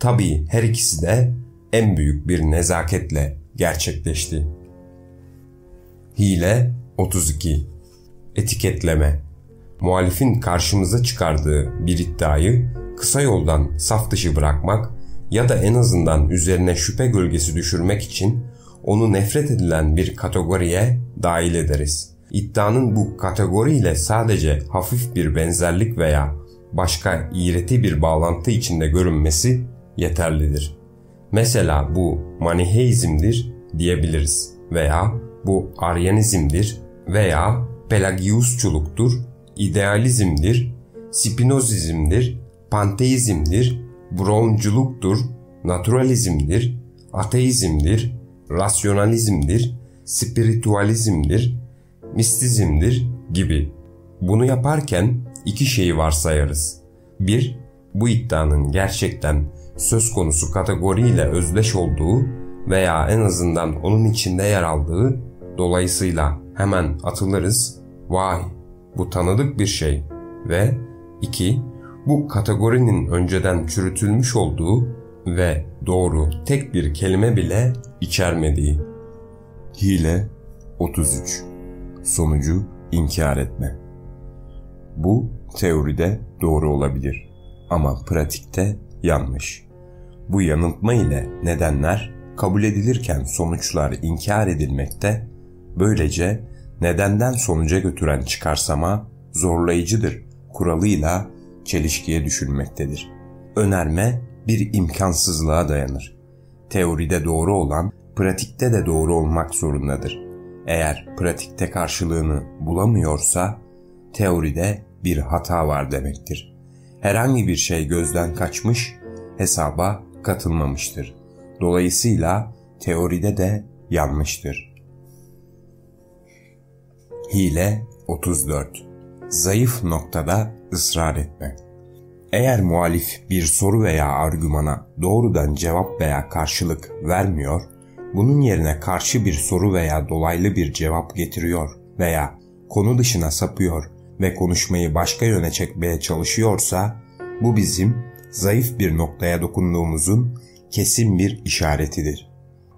Tabii her ikisi de en büyük bir nezaketle gerçekleşti. Hile 32 Etiketleme Muhalifin karşımıza çıkardığı bir iddiayı kısa yoldan saf dışı bırakmak ya da en azından üzerine şüphe gölgesi düşürmek için onu nefret edilen bir kategoriye dahil ederiz. İddianın bu kategoriyle sadece hafif bir benzerlik veya başka iğreti bir bağlantı içinde görünmesi yeterlidir. Mesela bu maniheizmdir diyebiliriz veya bu aryanizmdir veya pelagiusçuluktur, idealizmdir, spinozizmdir, panteizmdir, brownculuktur, naturalizmdir, ateizmdir, rasyonalizmdir, spiritualizmdir, mistizmdir gibi. Bunu yaparken iki şeyi varsayarız. Bir, bu iddianın gerçekten söz konusu kategoriyle özdeş olduğu veya en azından onun içinde yer aldığı dolayısıyla hemen atılırız. Vay bu tanıdık bir şey ve 2. Bu kategorinin önceden çürütülmüş olduğu ve doğru tek bir kelime bile içermediği. Hile 33 Sonucu inkar etme. Bu teoride doğru olabilir ama pratikte yanlış. Bu yanıltma ile nedenler kabul edilirken sonuçlar inkar edilmekte, böylece nedenden sonuca götüren çıkarsama zorlayıcıdır kuralıyla çelişkiye düşülmektedir. Önerme bir imkansızlığa dayanır. Teoride doğru olan pratikte de doğru olmak zorundadır. Eğer pratikte karşılığını bulamıyorsa teoride bir hata var demektir. Herhangi bir şey gözden kaçmış, hesaba katılmamıştır. Dolayısıyla teoride de yanlıştır. Hile 34 Zayıf noktada ısrar etme. Eğer muhalif bir soru veya argümana doğrudan cevap veya karşılık vermiyor, bunun yerine karşı bir soru veya dolaylı bir cevap getiriyor veya konu dışına sapıyor ve konuşmayı başka yöne çekmeye çalışıyorsa, bu bizim zayıf bir noktaya dokunduğumuzun kesin bir işaretidir.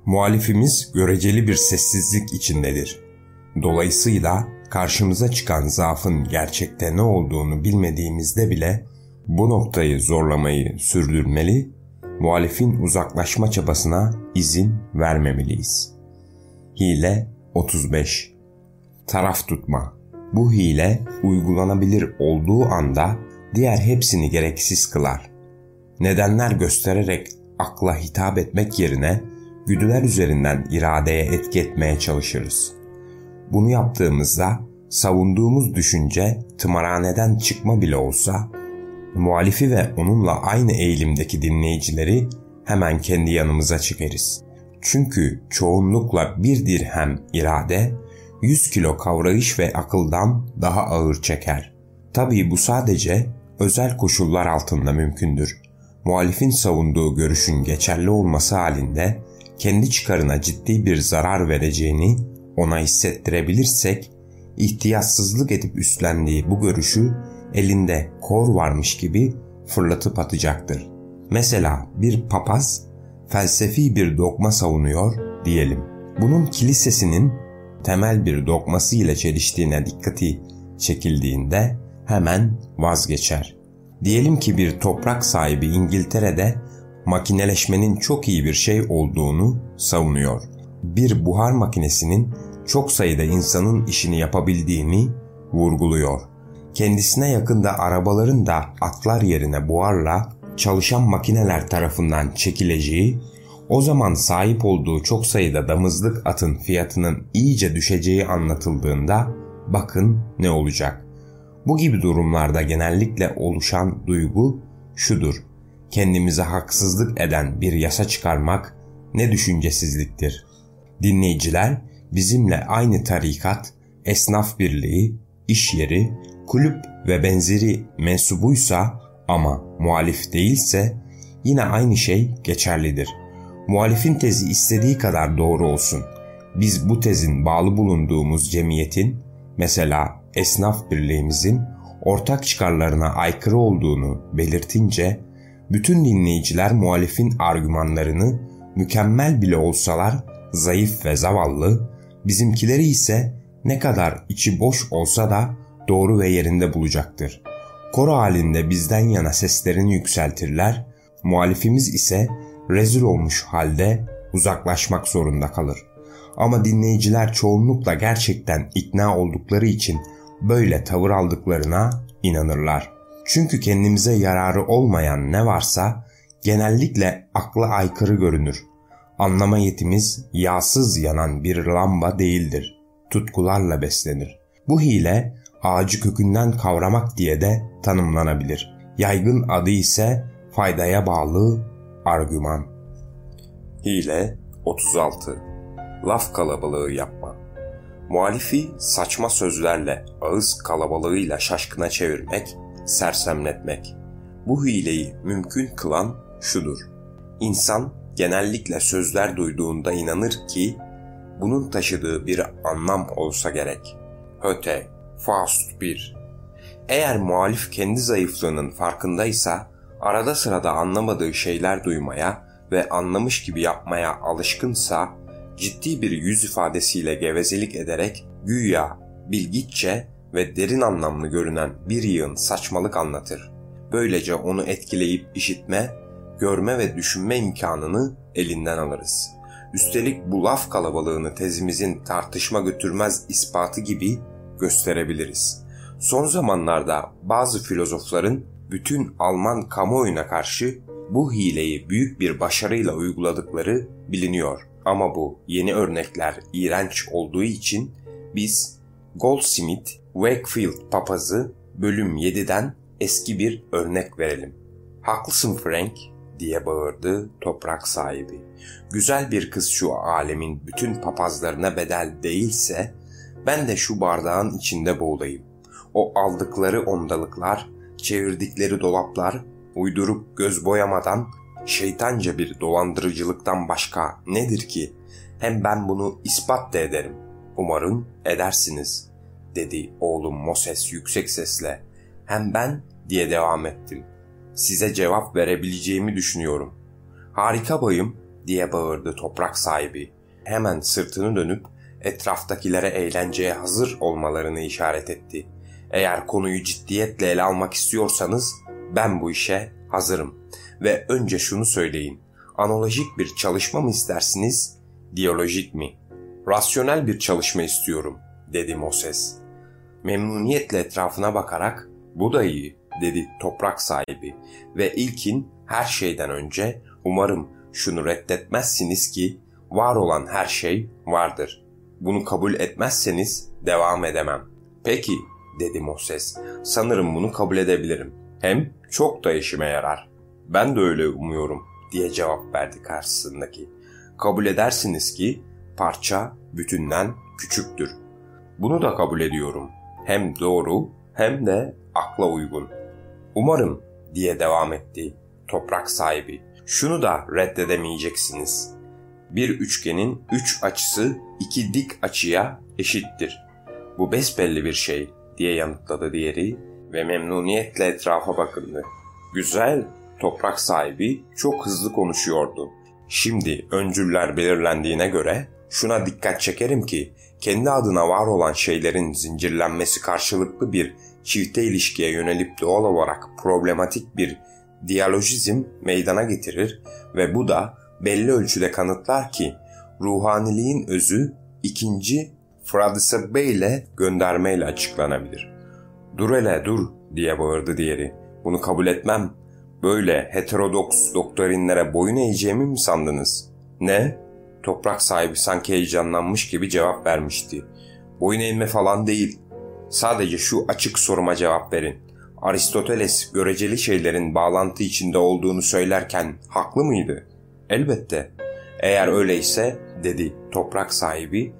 Muhalifimiz göreceli bir sessizlik içindedir. Dolayısıyla karşımıza çıkan zaafın gerçekte ne olduğunu bilmediğimizde bile bu noktayı zorlamayı sürdürmeli, muhalifin uzaklaşma çabasına izin vermemeliyiz. Hile 35 Taraf tutma Bu hile uygulanabilir olduğu anda diğer hepsini gereksiz kılar. Nedenler göstererek akla hitap etmek yerine güdüler üzerinden iradeye etki etmeye çalışırız. Bunu yaptığımızda savunduğumuz düşünce tımarhaneden çıkma bile olsa muhalifi ve onunla aynı eğilimdeki dinleyicileri hemen kendi yanımıza çekeriz. Çünkü çoğunlukla bir dirhem irade 100 kilo kavrayış ve akıldan daha ağır çeker. Tabii bu sadece özel koşullar altında mümkündür. Muhalifin savunduğu görüşün geçerli olması halinde kendi çıkarına ciddi bir zarar vereceğini ona hissettirebilirsek, ihtiyatsızlık edip üstlendiği bu görüşü elinde kor varmış gibi fırlatıp atacaktır. Mesela bir papaz felsefi bir dogma savunuyor diyelim. Bunun kilisesinin temel bir dogması ile çeliştiğine dikkati çekildiğinde hemen vazgeçer. Diyelim ki bir toprak sahibi İngiltere'de makineleşmenin çok iyi bir şey olduğunu savunuyor. Bir buhar makinesinin çok sayıda insanın işini yapabildiğini vurguluyor. Kendisine yakında arabaların da atlar yerine buharla çalışan makineler tarafından çekileceği, o zaman sahip olduğu çok sayıda damızlık atın fiyatının iyice düşeceği anlatıldığında bakın ne olacak. Bu gibi durumlarda genellikle oluşan duygu şudur. Kendimize haksızlık eden bir yasa çıkarmak ne düşüncesizliktir. Dinleyiciler bizimle aynı tarikat, esnaf birliği, iş yeri, kulüp ve benzeri mensubuysa ama muhalif değilse yine aynı şey geçerlidir. Muhalifin tezi istediği kadar doğru olsun. Biz bu tezin bağlı bulunduğumuz cemiyetin, mesela esnaf birliğimizin ortak çıkarlarına aykırı olduğunu belirtince, bütün dinleyiciler muhalifin argümanlarını mükemmel bile olsalar zayıf ve zavallı, bizimkileri ise ne kadar içi boş olsa da doğru ve yerinde bulacaktır. Koro halinde bizden yana seslerini yükseltirler, muhalifimiz ise rezil olmuş halde uzaklaşmak zorunda kalır. Ama dinleyiciler çoğunlukla gerçekten ikna oldukları için böyle tavır aldıklarına inanırlar. Çünkü kendimize yararı olmayan ne varsa genellikle akla aykırı görünür. Anlama yetimiz yağsız yanan bir lamba değildir. Tutkularla beslenir. Bu hile ağacı kökünden kavramak diye de tanımlanabilir. Yaygın adı ise faydaya bağlı argüman. Hile 36 Laf kalabalığı yapma. Muhalifi saçma sözlerle, ağız kalabalığıyla şaşkına çevirmek, sersemletmek. Bu hileyi mümkün kılan şudur. İnsan genellikle sözler duyduğunda inanır ki bunun taşıdığı bir anlam olsa gerek. Höte, Faust 1 Eğer muhalif kendi zayıflığının farkındaysa, arada sırada anlamadığı şeyler duymaya ve anlamış gibi yapmaya alışkınsa, ciddi bir yüz ifadesiyle gevezelik ederek güya bilgiççe ve derin anlamlı görünen bir yığın saçmalık anlatır. Böylece onu etkileyip işitme, görme ve düşünme imkanını elinden alırız. Üstelik bu laf kalabalığını tezimizin tartışma götürmez ispatı gibi gösterebiliriz. Son zamanlarda bazı filozofların bütün Alman kamuoyuna karşı bu hileyi büyük bir başarıyla uyguladıkları biliniyor. Ama bu yeni örnekler iğrenç olduğu için biz Goldsmith Wakefield papazı bölüm 7'den eski bir örnek verelim. Haklısın Frank diye bağırdı toprak sahibi. Güzel bir kız şu alemin bütün papazlarına bedel değilse ben de şu bardağın içinde boğulayım. O aldıkları ondalıklar, çevirdikleri dolaplar, uydurup göz boyamadan şeytanca bir dolandırıcılıktan başka nedir ki? Hem ben bunu ispat da ederim. Umarım edersiniz, dedi oğlum Moses yüksek sesle. Hem ben diye devam ettim. Size cevap verebileceğimi düşünüyorum. Harika bayım diye bağırdı toprak sahibi. Hemen sırtını dönüp etraftakilere eğlenceye hazır olmalarını işaret etti. Eğer konuyu ciddiyetle ele almak istiyorsanız ben bu işe hazırım. Ve önce şunu söyleyin. Analojik bir çalışma mı istersiniz, diyalojik mi? Rasyonel bir çalışma istiyorum, dedi Moses. Memnuniyetle etrafına bakarak, bu da iyi, dedi toprak sahibi ve ilkin her şeyden önce umarım şunu reddetmezsiniz ki var olan her şey vardır. Bunu kabul etmezseniz devam edemem. Peki dedi Moses. Sanırım bunu kabul edebilirim. Hem çok da işime yarar. Ben de öyle umuyorum diye cevap verdi karşısındaki. Kabul edersiniz ki parça bütünden küçüktür. Bunu da kabul ediyorum. Hem doğru hem de akla uygun. Umarım diye devam etti toprak sahibi. Şunu da reddedemeyeceksiniz. Bir üçgenin üç açısı iki dik açıya eşittir. Bu besbelli bir şey diye yanıtladı diğeri ve memnuniyetle etrafa bakındı. Güzel, toprak sahibi çok hızlı konuşuyordu. Şimdi öncüller belirlendiğine göre şuna dikkat çekerim ki kendi adına var olan şeylerin zincirlenmesi karşılıklı bir çifte ilişkiye yönelip doğal olarak problematik bir diyalojizm meydana getirir ve bu da belli ölçüde kanıtlar ki ruhaniliğin özü ikinci Fradise ile göndermeyle açıklanabilir. Dur hele dur diye bağırdı diğeri. Bunu kabul etmem. Böyle heterodoks doktrinlere boyun eğeceğimi mi sandınız? Ne? Toprak sahibi sanki heyecanlanmış gibi cevap vermişti. Boyun eğme falan değil. Sadece şu açık soruma cevap verin. Aristoteles göreceli şeylerin bağlantı içinde olduğunu söylerken haklı mıydı? Elbette. Eğer öyleyse dedi toprak sahibi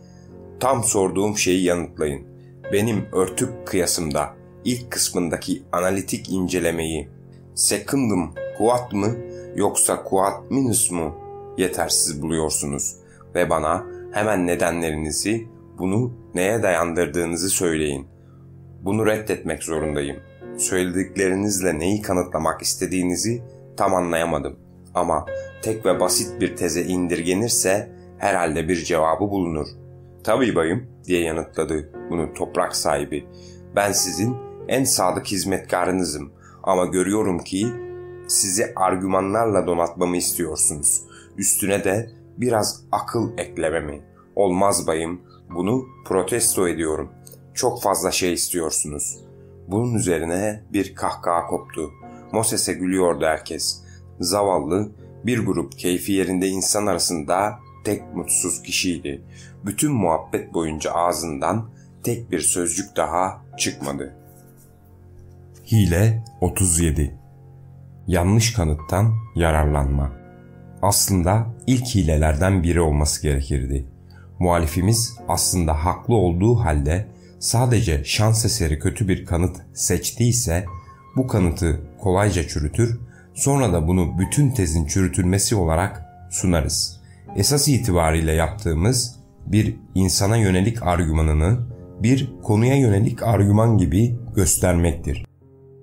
Tam sorduğum şeyi yanıtlayın. Benim örtük kıyasımda ilk kısmındaki analitik incelemeyi secondum quad mı yoksa quad minus mu yetersiz buluyorsunuz ve bana hemen nedenlerinizi bunu neye dayandırdığınızı söyleyin. Bunu reddetmek zorundayım. Söylediklerinizle neyi kanıtlamak istediğinizi tam anlayamadım. Ama tek ve basit bir teze indirgenirse herhalde bir cevabı bulunur.'' Tabii bayım diye yanıtladı bunu toprak sahibi. Ben sizin en sadık hizmetkarınızım ama görüyorum ki sizi argümanlarla donatmamı istiyorsunuz. Üstüne de biraz akıl eklememi. Olmaz bayım bunu protesto ediyorum. Çok fazla şey istiyorsunuz. Bunun üzerine bir kahkaha koptu. Moses'e gülüyordu herkes. Zavallı bir grup keyfi yerinde insan arasında tek mutsuz kişiydi. Bütün muhabbet boyunca ağzından tek bir sözcük daha çıkmadı. Hile 37 Yanlış kanıttan yararlanma Aslında ilk hilelerden biri olması gerekirdi. Muhalifimiz aslında haklı olduğu halde sadece şans eseri kötü bir kanıt seçtiyse bu kanıtı kolayca çürütür, sonra da bunu bütün tezin çürütülmesi olarak sunarız esas itibariyle yaptığımız bir insana yönelik argümanını bir konuya yönelik argüman gibi göstermektir.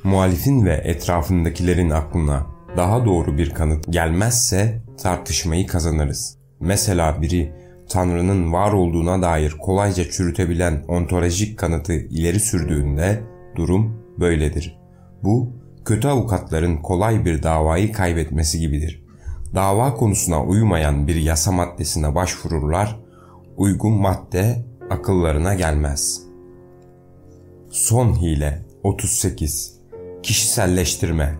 Muhalifin ve etrafındakilerin aklına daha doğru bir kanıt gelmezse tartışmayı kazanırız. Mesela biri Tanrı'nın var olduğuna dair kolayca çürütebilen ontolojik kanıtı ileri sürdüğünde durum böyledir. Bu kötü avukatların kolay bir davayı kaybetmesi gibidir. Dava konusuna uymayan bir yasa maddesine başvururlar, uygun madde akıllarına gelmez. Son hile 38 Kişiselleştirme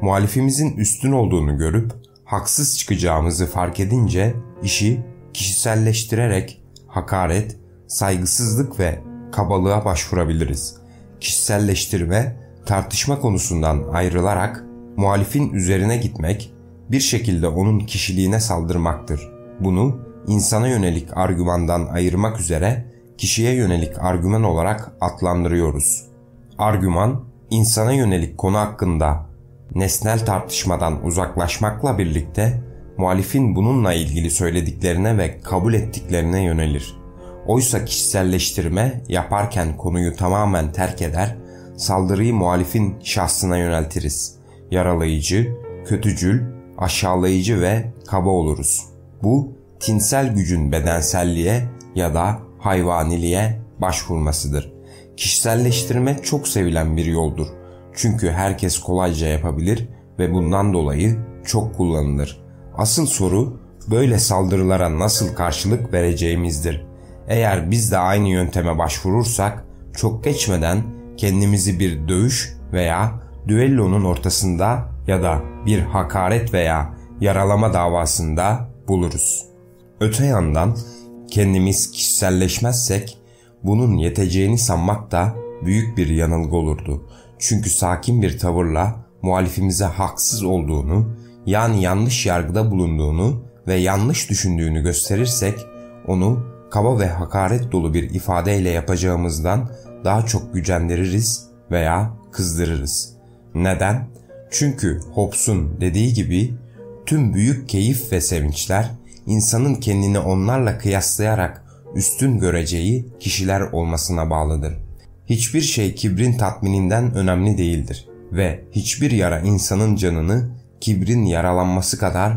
Muhalifimizin üstün olduğunu görüp haksız çıkacağımızı fark edince işi kişiselleştirerek hakaret, saygısızlık ve kabalığa başvurabiliriz. Kişiselleştirme tartışma konusundan ayrılarak muhalifin üzerine gitmek, bir şekilde onun kişiliğine saldırmaktır. Bunu insana yönelik argümandan ayırmak üzere kişiye yönelik argüman olarak adlandırıyoruz. Argüman, insana yönelik konu hakkında nesnel tartışmadan uzaklaşmakla birlikte muhalifin bununla ilgili söylediklerine ve kabul ettiklerine yönelir. Oysa kişiselleştirme yaparken konuyu tamamen terk eder, saldırıyı muhalifin şahsına yöneltiriz. Yaralayıcı, kötücül, aşağılayıcı ve kaba oluruz. Bu tinsel gücün bedenselliğe ya da hayvaniliğe başvurmasıdır. Kişiselleştirme çok sevilen bir yoldur. Çünkü herkes kolayca yapabilir ve bundan dolayı çok kullanılır. Asıl soru böyle saldırılara nasıl karşılık vereceğimizdir. Eğer biz de aynı yönteme başvurursak çok geçmeden kendimizi bir dövüş veya düellonun ortasında ya da bir hakaret veya yaralama davasında buluruz. Öte yandan kendimiz kişiselleşmezsek bunun yeteceğini sanmak da büyük bir yanılgı olurdu. Çünkü sakin bir tavırla muhalifimize haksız olduğunu, yani yanlış yargıda bulunduğunu ve yanlış düşündüğünü gösterirsek onu kaba ve hakaret dolu bir ifadeyle yapacağımızdan daha çok gücendiririz veya kızdırırız. Neden? Çünkü Hobbes'un dediği gibi tüm büyük keyif ve sevinçler insanın kendini onlarla kıyaslayarak üstün göreceği kişiler olmasına bağlıdır. Hiçbir şey kibrin tatmininden önemli değildir ve hiçbir yara insanın canını kibrin yaralanması kadar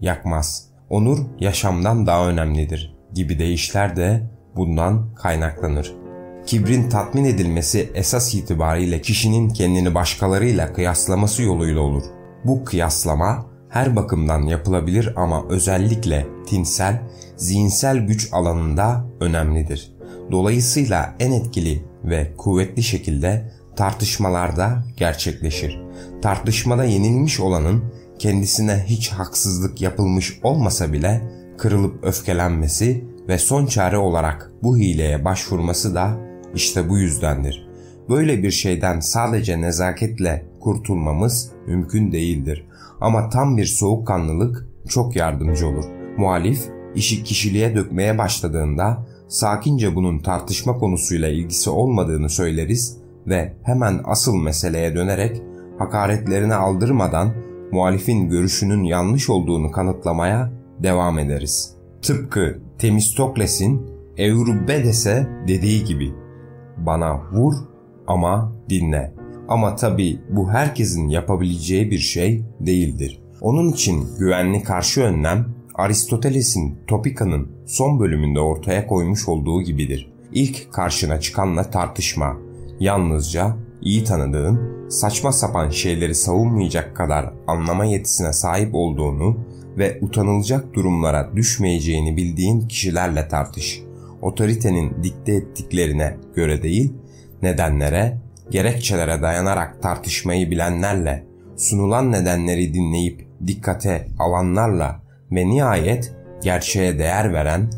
yakmaz. Onur yaşamdan daha önemlidir gibi deyişler de bundan kaynaklanır. Kibrin tatmin edilmesi esas itibariyle kişinin kendini başkalarıyla kıyaslaması yoluyla olur. Bu kıyaslama her bakımdan yapılabilir ama özellikle tinsel, zihinsel güç alanında önemlidir. Dolayısıyla en etkili ve kuvvetli şekilde tartışmalarda gerçekleşir. Tartışmada yenilmiş olanın kendisine hiç haksızlık yapılmış olmasa bile kırılıp öfkelenmesi ve son çare olarak bu hileye başvurması da işte bu yüzdendir. Böyle bir şeyden sadece nezaketle kurtulmamız mümkün değildir. Ama tam bir soğukkanlılık çok yardımcı olur. Muhalif işi kişiliğe dökmeye başladığında sakince bunun tartışma konusuyla ilgisi olmadığını söyleriz ve hemen asıl meseleye dönerek hakaretlerini aldırmadan muhalifin görüşünün yanlış olduğunu kanıtlamaya devam ederiz. Tıpkı Temistokles'in Eurubedes'e dediği gibi bana vur ama dinle. Ama tabi bu herkesin yapabileceği bir şey değildir. Onun için güvenli karşı önlem Aristoteles'in Topika'nın son bölümünde ortaya koymuş olduğu gibidir. İlk karşına çıkanla tartışma. Yalnızca iyi tanıdığın, saçma sapan şeyleri savunmayacak kadar anlama yetisine sahip olduğunu ve utanılacak durumlara düşmeyeceğini bildiğin kişilerle tartış. Otoritenin dikte ettiklerine göre değil, nedenlere, gerekçelere dayanarak tartışmayı bilenlerle, sunulan nedenleri dinleyip dikkate alanlarla ve nihayet gerçeğe değer veren,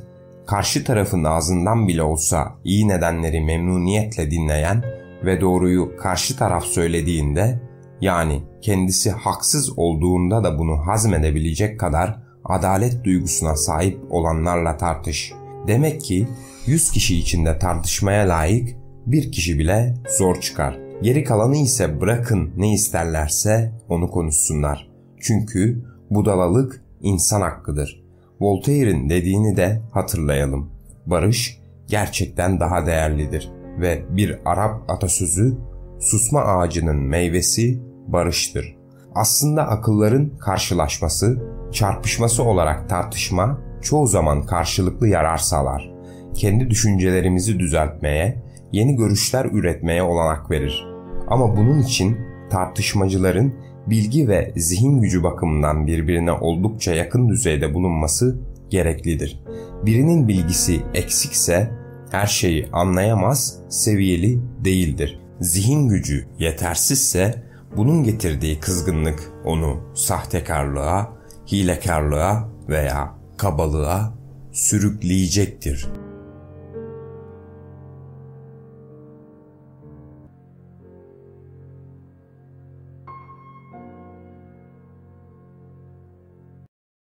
karşı tarafın ağzından bile olsa iyi nedenleri memnuniyetle dinleyen ve doğruyu karşı taraf söylediğinde yani kendisi haksız olduğunda da bunu hazmedebilecek kadar adalet duygusuna sahip olanlarla tartış. Demek ki 100 kişi içinde tartışmaya layık bir kişi bile zor çıkar. Geri kalanı ise bırakın ne isterlerse onu konuşsunlar. Çünkü budalalık insan hakkıdır. Voltaire'in dediğini de hatırlayalım. Barış gerçekten daha değerlidir ve bir Arap atasözü susma ağacının meyvesi barıştır. Aslında akılların karşılaşması, çarpışması olarak tartışma çoğu zaman karşılıklı yarar sağlar. Kendi düşüncelerimizi düzeltmeye, yeni görüşler üretmeye olanak verir. Ama bunun için tartışmacıların bilgi ve zihin gücü bakımından birbirine oldukça yakın düzeyde bulunması gereklidir. Birinin bilgisi eksikse her şeyi anlayamaz, seviyeli değildir. Zihin gücü yetersizse bunun getirdiği kızgınlık onu sahtekarlığa, hilekarlığa veya kabalığa sürükleyecektir.